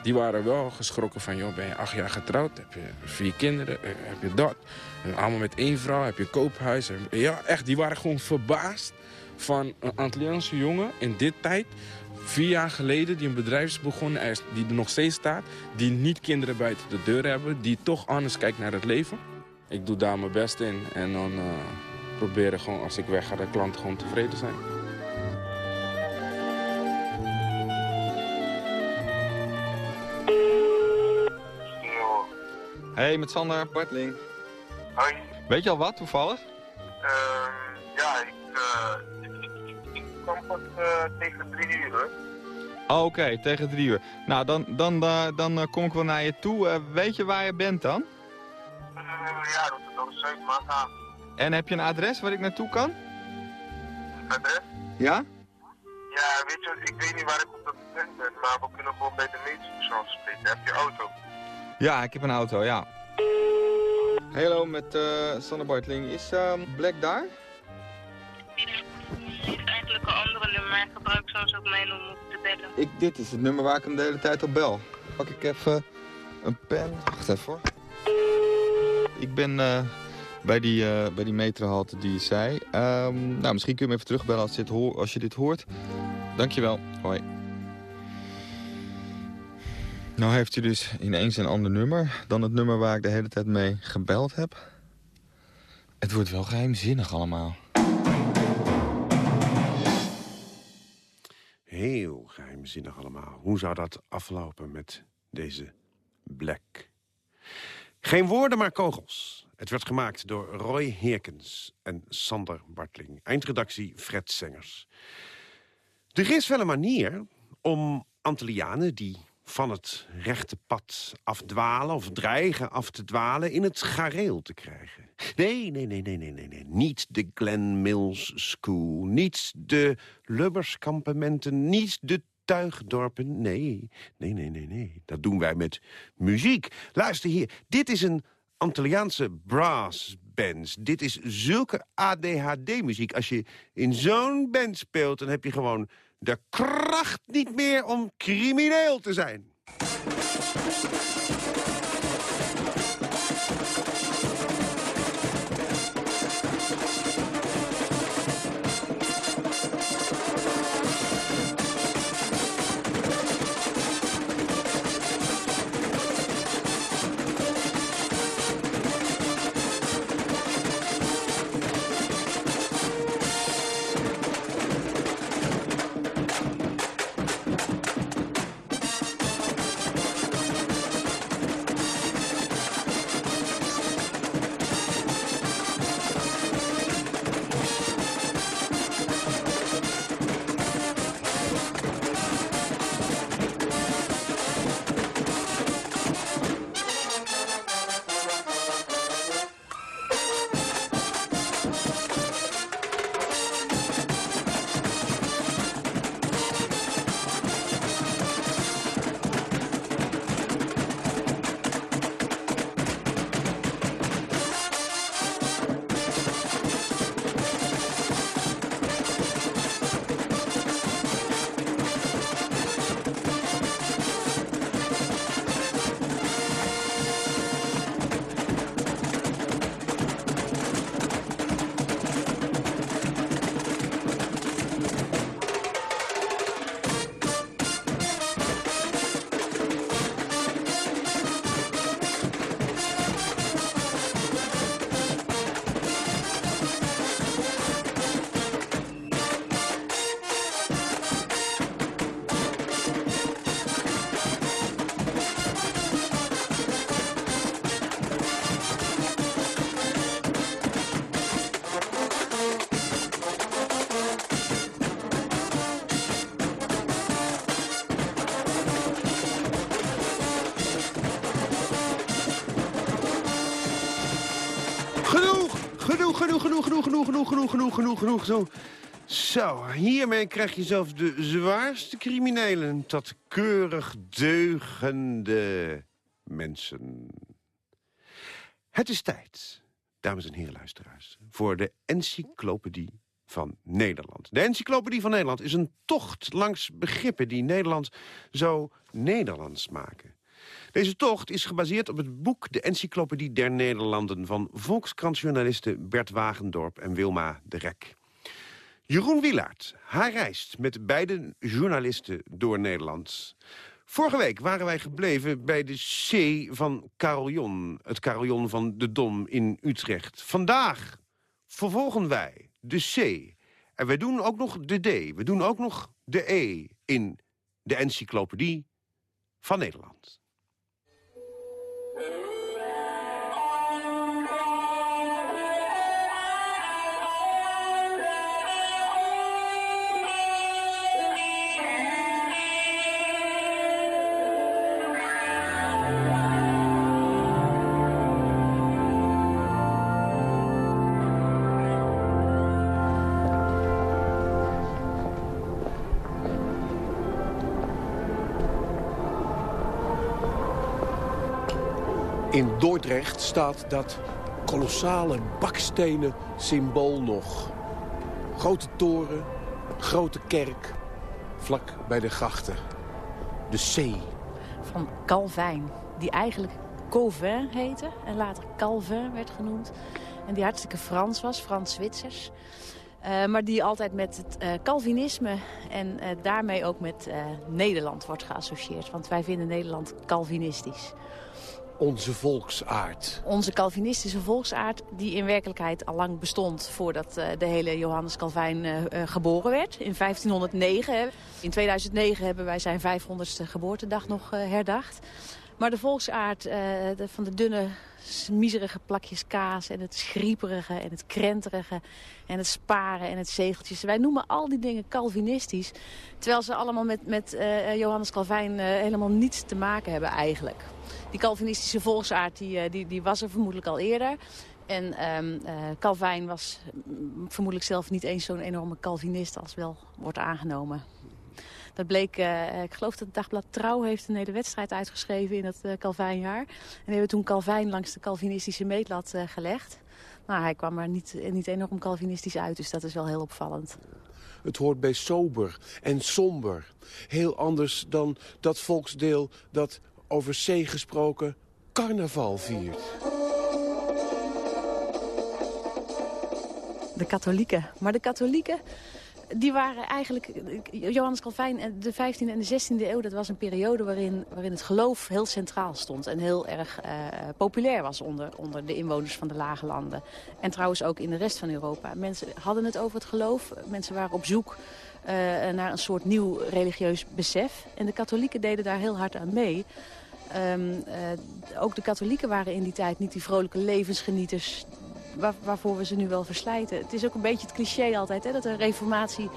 die waren wel geschrokken van... joh, ben je acht jaar getrouwd? Heb je vier kinderen? Eh, heb je dat? En allemaal met één vrouw? Heb je koophuis? Ja, echt, die waren gewoon verbaasd van een Antilliaanse jongen in dit tijd... vier jaar geleden, die een bedrijf is begonnen... is- die er nog steeds staat... die niet kinderen buiten de deur hebben... die toch anders kijkt naar het leven. Ik doe daar mijn best in en dan eh, proberen gewoon als ik weg ga... de klanten gewoon tevreden zijn. Hey, met Sander, Bartling. Hoi. Weet je al wat, toevallig? Ehm, ja, ik, eh, ik, eh, tegen drie uur. hoor. Oh, Oké, tegen drie uur. Nou, dan, dan, eh, dan eh, kom ik wel naar je toe. Weet je waar je bent dan? Ja, Rotterdam Zuid, Maashaven. En heb je een adres waar ik naartoe kan? Adres? Ja? Ja, weet je, ik weet niet waar ik op dat moment ben, maar we kunnen gewoon bij de meetstation spreken. Heb je auto? Ja, ik heb een auto, ja. Hallo, met eh Sander Bartling. Is ehm, Black daar? Eigenlijk een andere nummer, ik gebruik soms ook mijn om te bellen. Ik, dit is het nummer waar ik hem de hele tijd op bel. Pak ik even een pen. Wacht even hoor. Ik ben eh, bij die, eh, bij die metrohalte die je zei. Ehm, nou, misschien kun je me even terugbellen als dit, hoor, als je dit hoort. Dankjewel. Hoi. Nou heeft u dus ineens een ander nummer dan het nummer waar ik de hele tijd mee gebeld heb. Het wordt wel geheimzinnig allemaal. Heel geheimzinnig allemaal. Hoe zou dat aflopen met deze Black? Geen woorden, maar kogels. Het werd gemaakt door Roy Heerkens en Sander Bartling. Eindredactie Fred Sengers. Er is wel een manier om Antillianen die van het rechte pad afdwalen... of dreigen af te dwalen, in het gareel te krijgen. Nee, nee, nee, nee, nee, nee, nee. Niet de Glen Mills School, niet de Lubberskampementen, niet de tuigdorpen. Nee, nee, nee, nee, nee. Dat doen wij met muziek. Luister hier, dit is een Antilliaanse brass band. Dit is zulke ADHD-muziek. Als je in zo'n band speelt, dan heb je gewoon de kracht niet meer om crimineel te zijn. Genoeg, genoeg, genoeg, genoeg, genoeg. Zo. Zo, hiermee krijg je zelfs de zwaarste criminelen... tot keurig deugende mensen. Het is tijd, dames en heren luisteraars... voor de encyclopedie van Nederland. De encyclopedie van Nederland is een tocht langs begrippen... die Nederland zo Nederlands maken. Deze tocht is gebaseerd op het boek De Encyclopedie der Nederlanden... van Volkskrantjournalisten Bert Wagendorp en Wilma de Rek. Jeroen Wielaert, hij reist met beide journalisten door Nederland. Vorige week waren wij gebleven bij de C van Carillon. Het carillon van de Dom in Utrecht. Vandaag vervolgen wij de C. En wij doen ook nog de D. We doen ook nog de E in de encyclopedie van Nederland. In Dordrecht staat dat kolossale bakstenen symbool nog. Grote toren, grote kerk, vlak bij de grachten. De zee. Van Calvijn, die eigenlijk Cauvin heette en later Calvin werd genoemd. En die hartstikke Frans was, Frans-Zwitsers. Uh, maar die altijd met het uh, Calvinisme en uh, daarmee ook met Nederland wordt geassocieerd. Want wij vinden Nederland Calvinistisch onze volksaard. Onze Calvinistische volksaard die in werkelijkheid al lang bestond... voordat uh, de hele Johannes Calvijn uh, uh, geboren werd, in 1509. In 2009 hebben wij zijn 500ste geboortedag nog herdacht. Maar de volksaard van de dunne, miserige plakjes kaas... en het schrieperige en het krenterige en het sparen en het zegeltjes. Wij noemen al die dingen Calvinistisch... terwijl ze allemaal met, met Johannes Calvijn helemaal niets te maken hebben eigenlijk die Calvinistische volksaard die, die, die was er vermoedelijk al eerder. En um, Calvijn was vermoedelijk zelf niet eens zo'n enorme Calvinist als wel wordt aangenomen. Dat bleek, uh, ik geloof dat het dagblad Trouw heeft een hele wedstrijd uitgeschreven in het uh, Calvijnjaar. En die hebben toen Calvijn langs de Calvinistische meetlat uh, gelegd. Nou, hij kwam er niet, niet enorm Calvinistisch uit, dus dat is wel heel opvallend. Het hoort bij sober en somber. Heel anders dan dat volksdeel dat over zee gesproken carnaval viert. De katholieken. Maar de katholieken, die waren eigenlijk... Johannes Calvijn, de 15e en de 16e eeuw, dat was een periode waarin, waarin het geloof heel centraal stond. En heel erg uh, populair was onder, onder de inwoners van de lage landen. En trouwens ook in de rest van Europa. Mensen hadden het over het geloof. Mensen waren op zoek uh, naar een soort nieuw religieus besef. En de katholieken deden daar heel hard aan mee. Uh, ook de katholieken waren in die tijd niet die vrolijke levensgenieters waar, waarvoor we ze nu wel verslijten. Het is ook een beetje het cliché altijd hè, dat de reformatie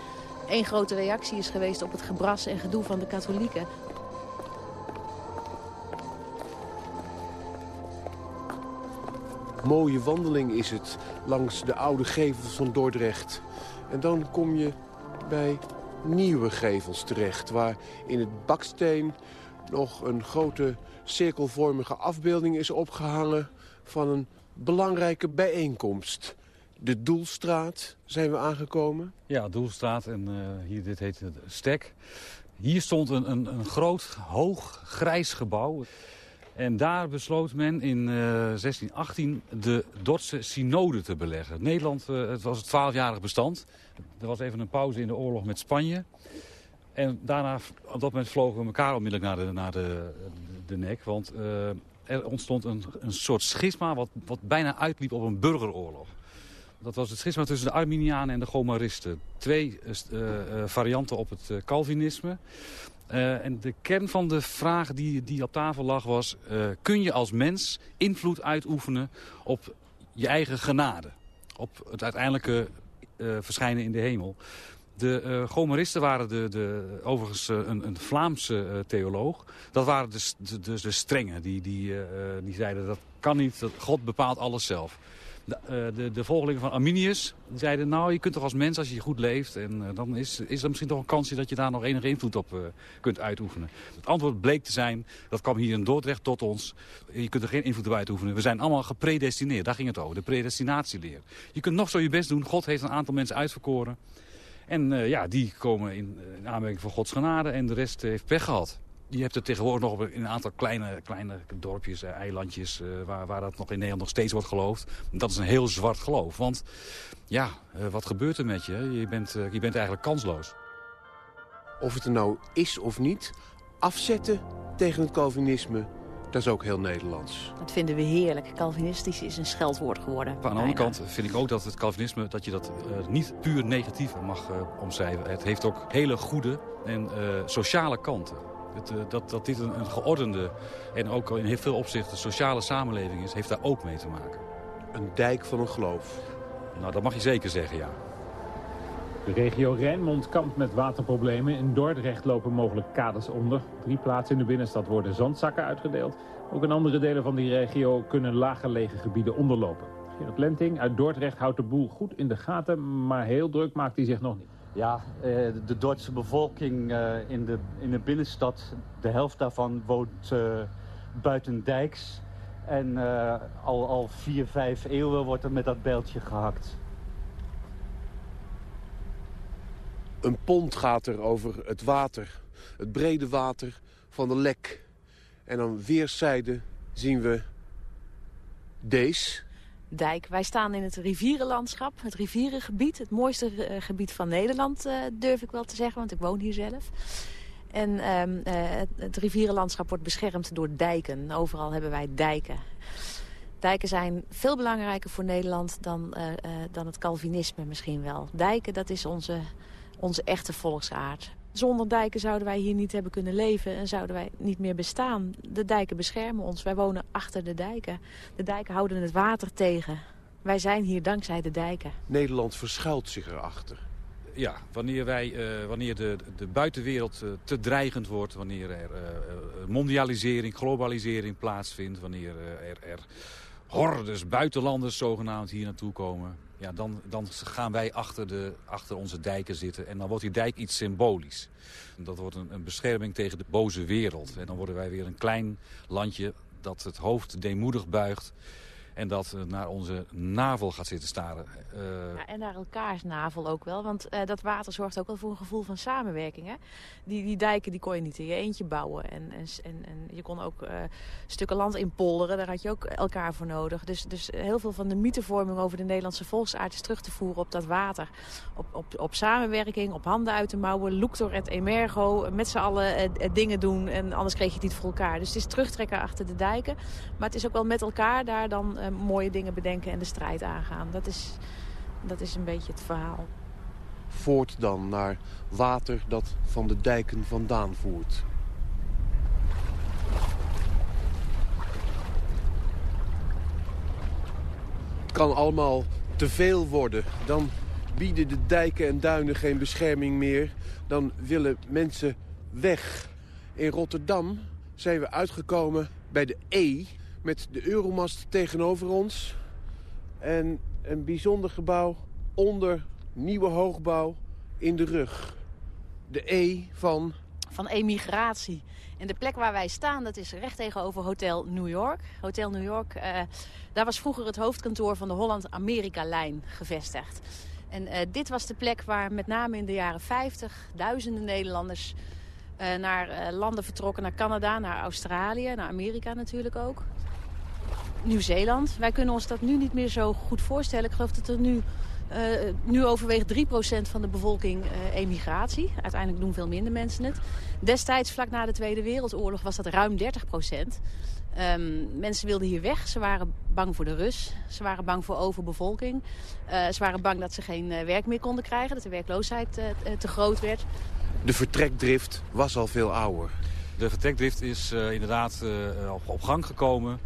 één grote reactie is geweest op het gebras en gedoe van de katholieken. Mooie wandeling is het langs de oude gevels van Dordrecht. En dan kom je bij nieuwe gevels terecht... waar in het baksteen nog een grote cirkelvormige afbeelding is opgehangen... van een belangrijke bijeenkomst. De Doelstraat zijn we aangekomen. Ja, Doelstraat en uh, hier, dit heet het Stek. Hier stond een, een, een groot, hoog, grijs gebouw. En daar besloot men in uh, 1618 de Dordtse synode te beleggen. Nederland, uh, het was het twaalfjarig bestand. Er was even een pauze in de oorlog met Spanje. En daarna, op dat moment vlogen we elkaar onmiddellijk naar de, naar de, de nek. Want er ontstond een, een soort schisma wat, wat bijna uitliep op een burgeroorlog. Dat was het schisma tussen de Arminianen en de Gomaristen. Twee uh, uh, varianten op het Calvinisme. en de kern van de vraag die, die op tafel lag was... kun je als mens invloed uitoefenen op je eigen genade? Op het uiteindelijke verschijnen in de hemel? De uh, Gomeristen waren de, de, overigens uh, een, een, Vlaamse uh, theoloog. Dat waren de, de, de, strengen. Die, die, die zeiden dat kan niet, dat God bepaalt alles zelf. De, de, de volgelingen van Arminius zeiden, nou, je kunt toch als mens, als je goed leeft... en dan is, is er misschien toch een kansje dat je daar nog enige invloed op kunt uitoefenen. Het antwoord bleek te zijn, dat kwam hier in Dordrecht tot ons... je kunt er geen invloed op uitoefenen. We zijn allemaal gepredestineerd, daar ging het over, de predestinatieleer. Je kunt nog zo je best doen, God heeft een aantal mensen uitverkoren... En ja, die komen in, in aanmerking voor Gods genade en de rest heeft pech gehad. Je hebt het tegenwoordig nog in een aantal kleine, kleine dorpjes, eh, eilandjes... Waar, waar dat nog in Nederland nog steeds wordt geloofd. Dat is een heel zwart geloof. Want ja, wat gebeurt er met je? Je bent, je bent eigenlijk kansloos. Of het er nou is of niet, afzetten tegen het Calvinisme... dat is ook heel Nederlands. Dat vinden we heerlijk. Calvinistisch is een scheldwoord geworden. Maar aan de andere kant vind ik ook dat het Calvinisme... dat je dat niet puur negatief mag omschrijven. Het heeft ook hele goede en sociale kanten. Het, uh, dat, dat dit een, een, geordende en ook in heel veel opzichten sociale samenleving is, heeft daar ook mee te maken. Een dijk van een geloof. Nou, dat mag je zeker zeggen, ja. De regio Rijnmond kampt met waterproblemen. In Dordrecht lopen mogelijk kaders onder. Drie plaatsen in de binnenstad worden zandzakken uitgedeeld. Ook in andere delen van die regio kunnen lagerlege gebieden onderlopen. Gerrit Lenting uit Dordrecht houdt de boel goed in de gaten, maar heel druk maakt hij zich nog niet. Ja, de Duitse bevolking in de, in de binnenstad, de helft daarvan woont buiten dijks. En al, al vier, vijf eeuwen wordt er met dat bijltje gehakt. Een pont gaat er over het water, het brede water van de lek. En aan weerszijden zien we deze dijk. Wij staan in het rivierenlandschap, het rivierengebied. Het mooiste uh, gebied van Nederland, uh, durf ik wel te zeggen, want ik woon hier zelf. En uh, het, het, rivierenlandschap wordt beschermd door dijken. Overal hebben wij dijken. Dijken zijn veel belangrijker voor Nederland dan, dan het Calvinisme misschien wel. Dijken, dat is onze, onze echte volksaard. Zonder dijken zouden wij hier niet hebben kunnen leven en zouden wij niet meer bestaan. De dijken beschermen ons. Wij wonen achter de dijken. De dijken houden het water tegen. Wij zijn hier dankzij de dijken. Nederland verschuilt zich erachter. Ja, wanneer, wij, uh, wanneer de, de buitenwereld uh, te dreigend wordt... wanneer er uh, mondialisering, globalisering plaatsvindt... wanneer er, er hordes, buitenlanders zogenaamd hier naartoe komen... Ja, dan, dan gaan wij achter, de, achter onze dijken zitten. En dan wordt die dijk iets symbolisch. Dat wordt een, een bescherming tegen de boze wereld. En dan worden wij weer een klein landje dat het hoofd deemoedig buigt... En dat naar onze navel gaat zitten staren. Uh... Ja, en naar elkaars navel ook wel. Want uh, dat water zorgt ook wel voor een gevoel van samenwerking. Hè? Die, die dijken die kon je niet in je eentje bouwen. En, en, en, en je kon ook stukken land inpolderen. Daar had je ook elkaar voor nodig. Dus, dus heel veel van de mythevorming over de Nederlandse volksaard is terug te voeren op dat water. Op, op, op samenwerking, op handen uit de mouwen. Luctor et emergo. Met z'n allen dingen doen. En anders kreeg je het niet voor elkaar. Dus het is terugtrekken achter de dijken. Maar het is ook wel met elkaar daar dan mooie dingen bedenken en de strijd aangaan. Dat is, dat is een beetje het verhaal. Voort dan naar water dat van de dijken vandaan voert. Het kan allemaal te veel worden. Dan bieden de dijken en duinen geen bescherming meer. Dan willen mensen weg. In Rotterdam zijn we uitgekomen bij de E met de Euromast tegenover ons. En een bijzonder gebouw onder nieuwe hoogbouw in de rug. De E van... Van emigratie. En de plek waar wij staan, dat is recht tegenover Hotel New York. Hotel New York, uh, daar was vroeger het hoofdkantoor van de Holland-Amerika-lijn gevestigd. En uh, dit was de plek waar met name in de jaren 50 duizenden Nederlanders uh, naar landen vertrokken. Naar Canada, naar Australië, naar Amerika natuurlijk ook. Nieuw-Zeeland. Wij kunnen ons dat nu niet meer zo goed voorstellen. Ik geloof dat er nu, uh, nu overweegt 3% van de bevolking uh, emigratie. Uiteindelijk doen veel minder mensen het. Destijds, vlak na de Tweede Wereldoorlog, was dat ruim 30%. Um, mensen wilden hier weg. Ze waren bang voor de Rus. Ze waren bang voor overbevolking. Uh, ze waren bang dat ze geen werk meer konden krijgen. Dat de werkloosheid te groot werd. De vertrekdrift was al veel ouder. De vertrekdrift is inderdaad op, op gang gekomen.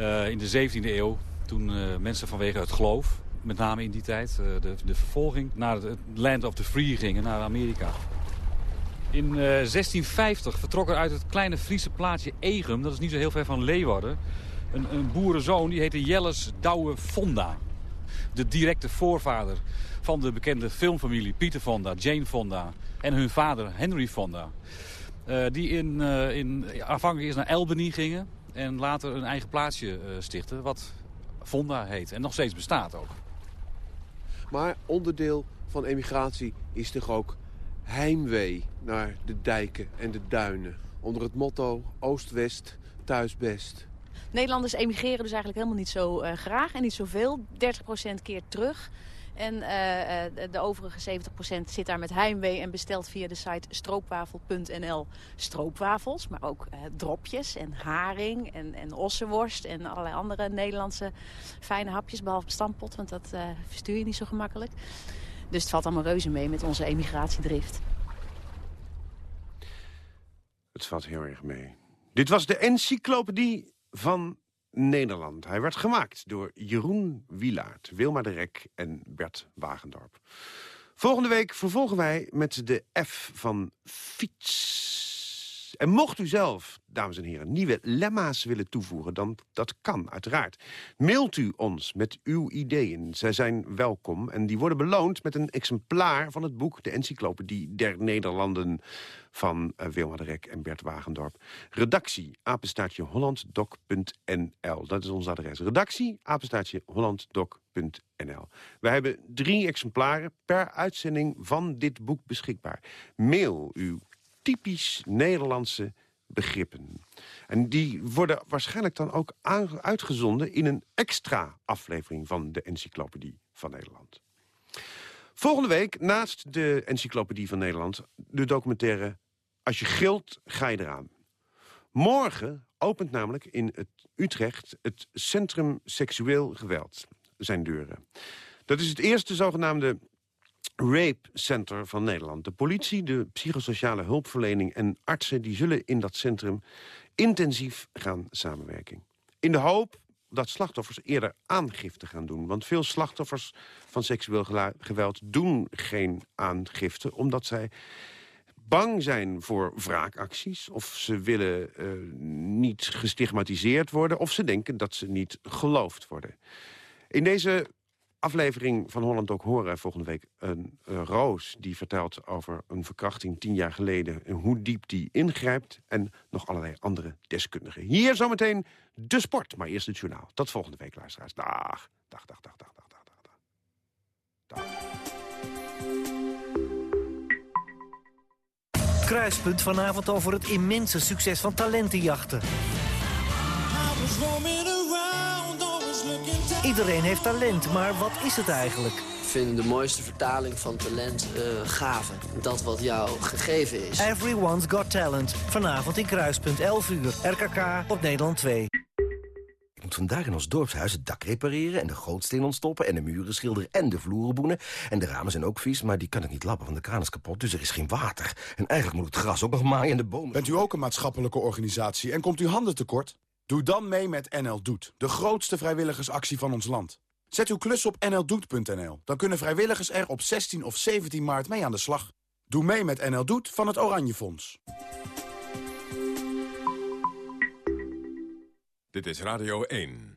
Uh, in de 17e eeuw, toen uh, mensen vanwege het geloof, met name in die tijd, uh, de, de, vervolging, naar het land of the free gingen, naar Amerika. In 1650 vertrok er uit het kleine Friese plaatsje Egum, dat is niet zo heel ver van Leeuwarden, een, een boerenzoon, die heette Jelles Douwe Fonda. de directe voorvader van de bekende filmfamilie Pieter Fonda, Jane Fonda en hun vader Henry Fonda. Die in, uh, in, aanvankelijk eerst naar Albany gingen en later een eigen plaatsje uh, stichten wat Fonda heet en nog steeds bestaat ook. Maar onderdeel van emigratie is toch ook heimwee naar de dijken en de duinen. Onder het motto Oost-West, thuis best. Nederlanders emigreren dus eigenlijk helemaal niet zo uh, graag en niet zoveel. 30% keert terug. En uh, de overige 70% zit daar met heimwee en bestelt via de site stroopwafel.nl stroopwafels. Maar ook uh, dropjes en haring en, en ossenworst en allerlei andere Nederlandse fijne hapjes. Behalve stampot, want dat verstuur je niet zo gemakkelijk. Dus het valt allemaal reuze mee met onze emigratiedrift. Het valt heel erg mee. Dit was de encyclopedie van Nederland. Hij werd gemaakt door Jeroen Wielaert, Wilma de Rek en Bert Wagendorp. Volgende week vervolgen wij met de F van fiets. En mocht u zelf, dames en heren, nieuwe lemma's willen toevoegen... dan dat kan, uiteraard. Mailt u ons met uw ideeën. Zij zijn welkom en die worden beloond met een exemplaar van het boek... De Encyclopedie der Nederlanden van uh, Wilma de Rek en Bert Wagendorp. Redactie, apenstaartje hollanddoc.nl. Dat is ons adres. Redactie, apenstaartje hollanddoc.nl. Wij hebben drie exemplaren per uitzending van dit boek beschikbaar. Mail uw typisch Nederlandse begrippen. En die worden waarschijnlijk dan ook uitgezonden... in een extra aflevering van de Encyclopedie van Nederland. Volgende week, naast de Encyclopedie van Nederland... de documentaire Als je gilt, ga je eraan. Morgen opent namelijk in het Utrecht het Centrum Seksueel Geweld zijn deuren. Dat is het eerste zogenaamde Rape Center van Nederland. De politie, de psychosociale hulpverlening en artsen... die zullen in dat centrum intensief gaan samenwerken. In de hoop dat slachtoffers eerder aangifte gaan doen. Want veel slachtoffers van seksueel geweld doen geen aangifte... omdat zij bang zijn voor wraakacties... of ze willen uh, niet gestigmatiseerd worden... of ze denken dat ze niet geloofd worden. In deze aflevering van Holland ook horen volgende week een, een, Roos... die vertelt over een verkrachting tien jaar geleden... en hoe diep die ingrijpt en nog allerlei andere deskundigen. Hier zometeen de sport, maar eerst het journaal. Tot volgende week, luisteraars. Dag, dag, dag, dag, dag, dag, dag, dag. dag. Kruispunt vanavond over het immense succes van talentenjachten. Iedereen heeft talent, maar wat is het eigenlijk? Ik vind de mooiste vertaling van talent uh, gave. Dat wat jou gegeven is. Everyone's Got Talent. Vanavond in Kruispunt, 11 uur. RKK op Nederland 2. Ik moet vandaag in ons dorpshuis het dak repareren... en de gootsteen ontstoppen en de muren schilderen en de vloeren boenen. En de ramen zijn ook vies, maar die kan ik niet lappen, want de kraan is kapot. Dus er is geen water. En eigenlijk moet het gras ook nog maaien en de bomen... Bent u ook een maatschappelijke organisatie en komt u handen tekort? Doe dan mee met NL Doet, de grootste vrijwilligersactie van ons land. Zet uw klus op nldoet.nl. Dan kunnen vrijwilligers er op 16 of 17 maart mee aan de slag. Doe mee met NL Doet van het Oranje Fonds. Dit is Radio 1.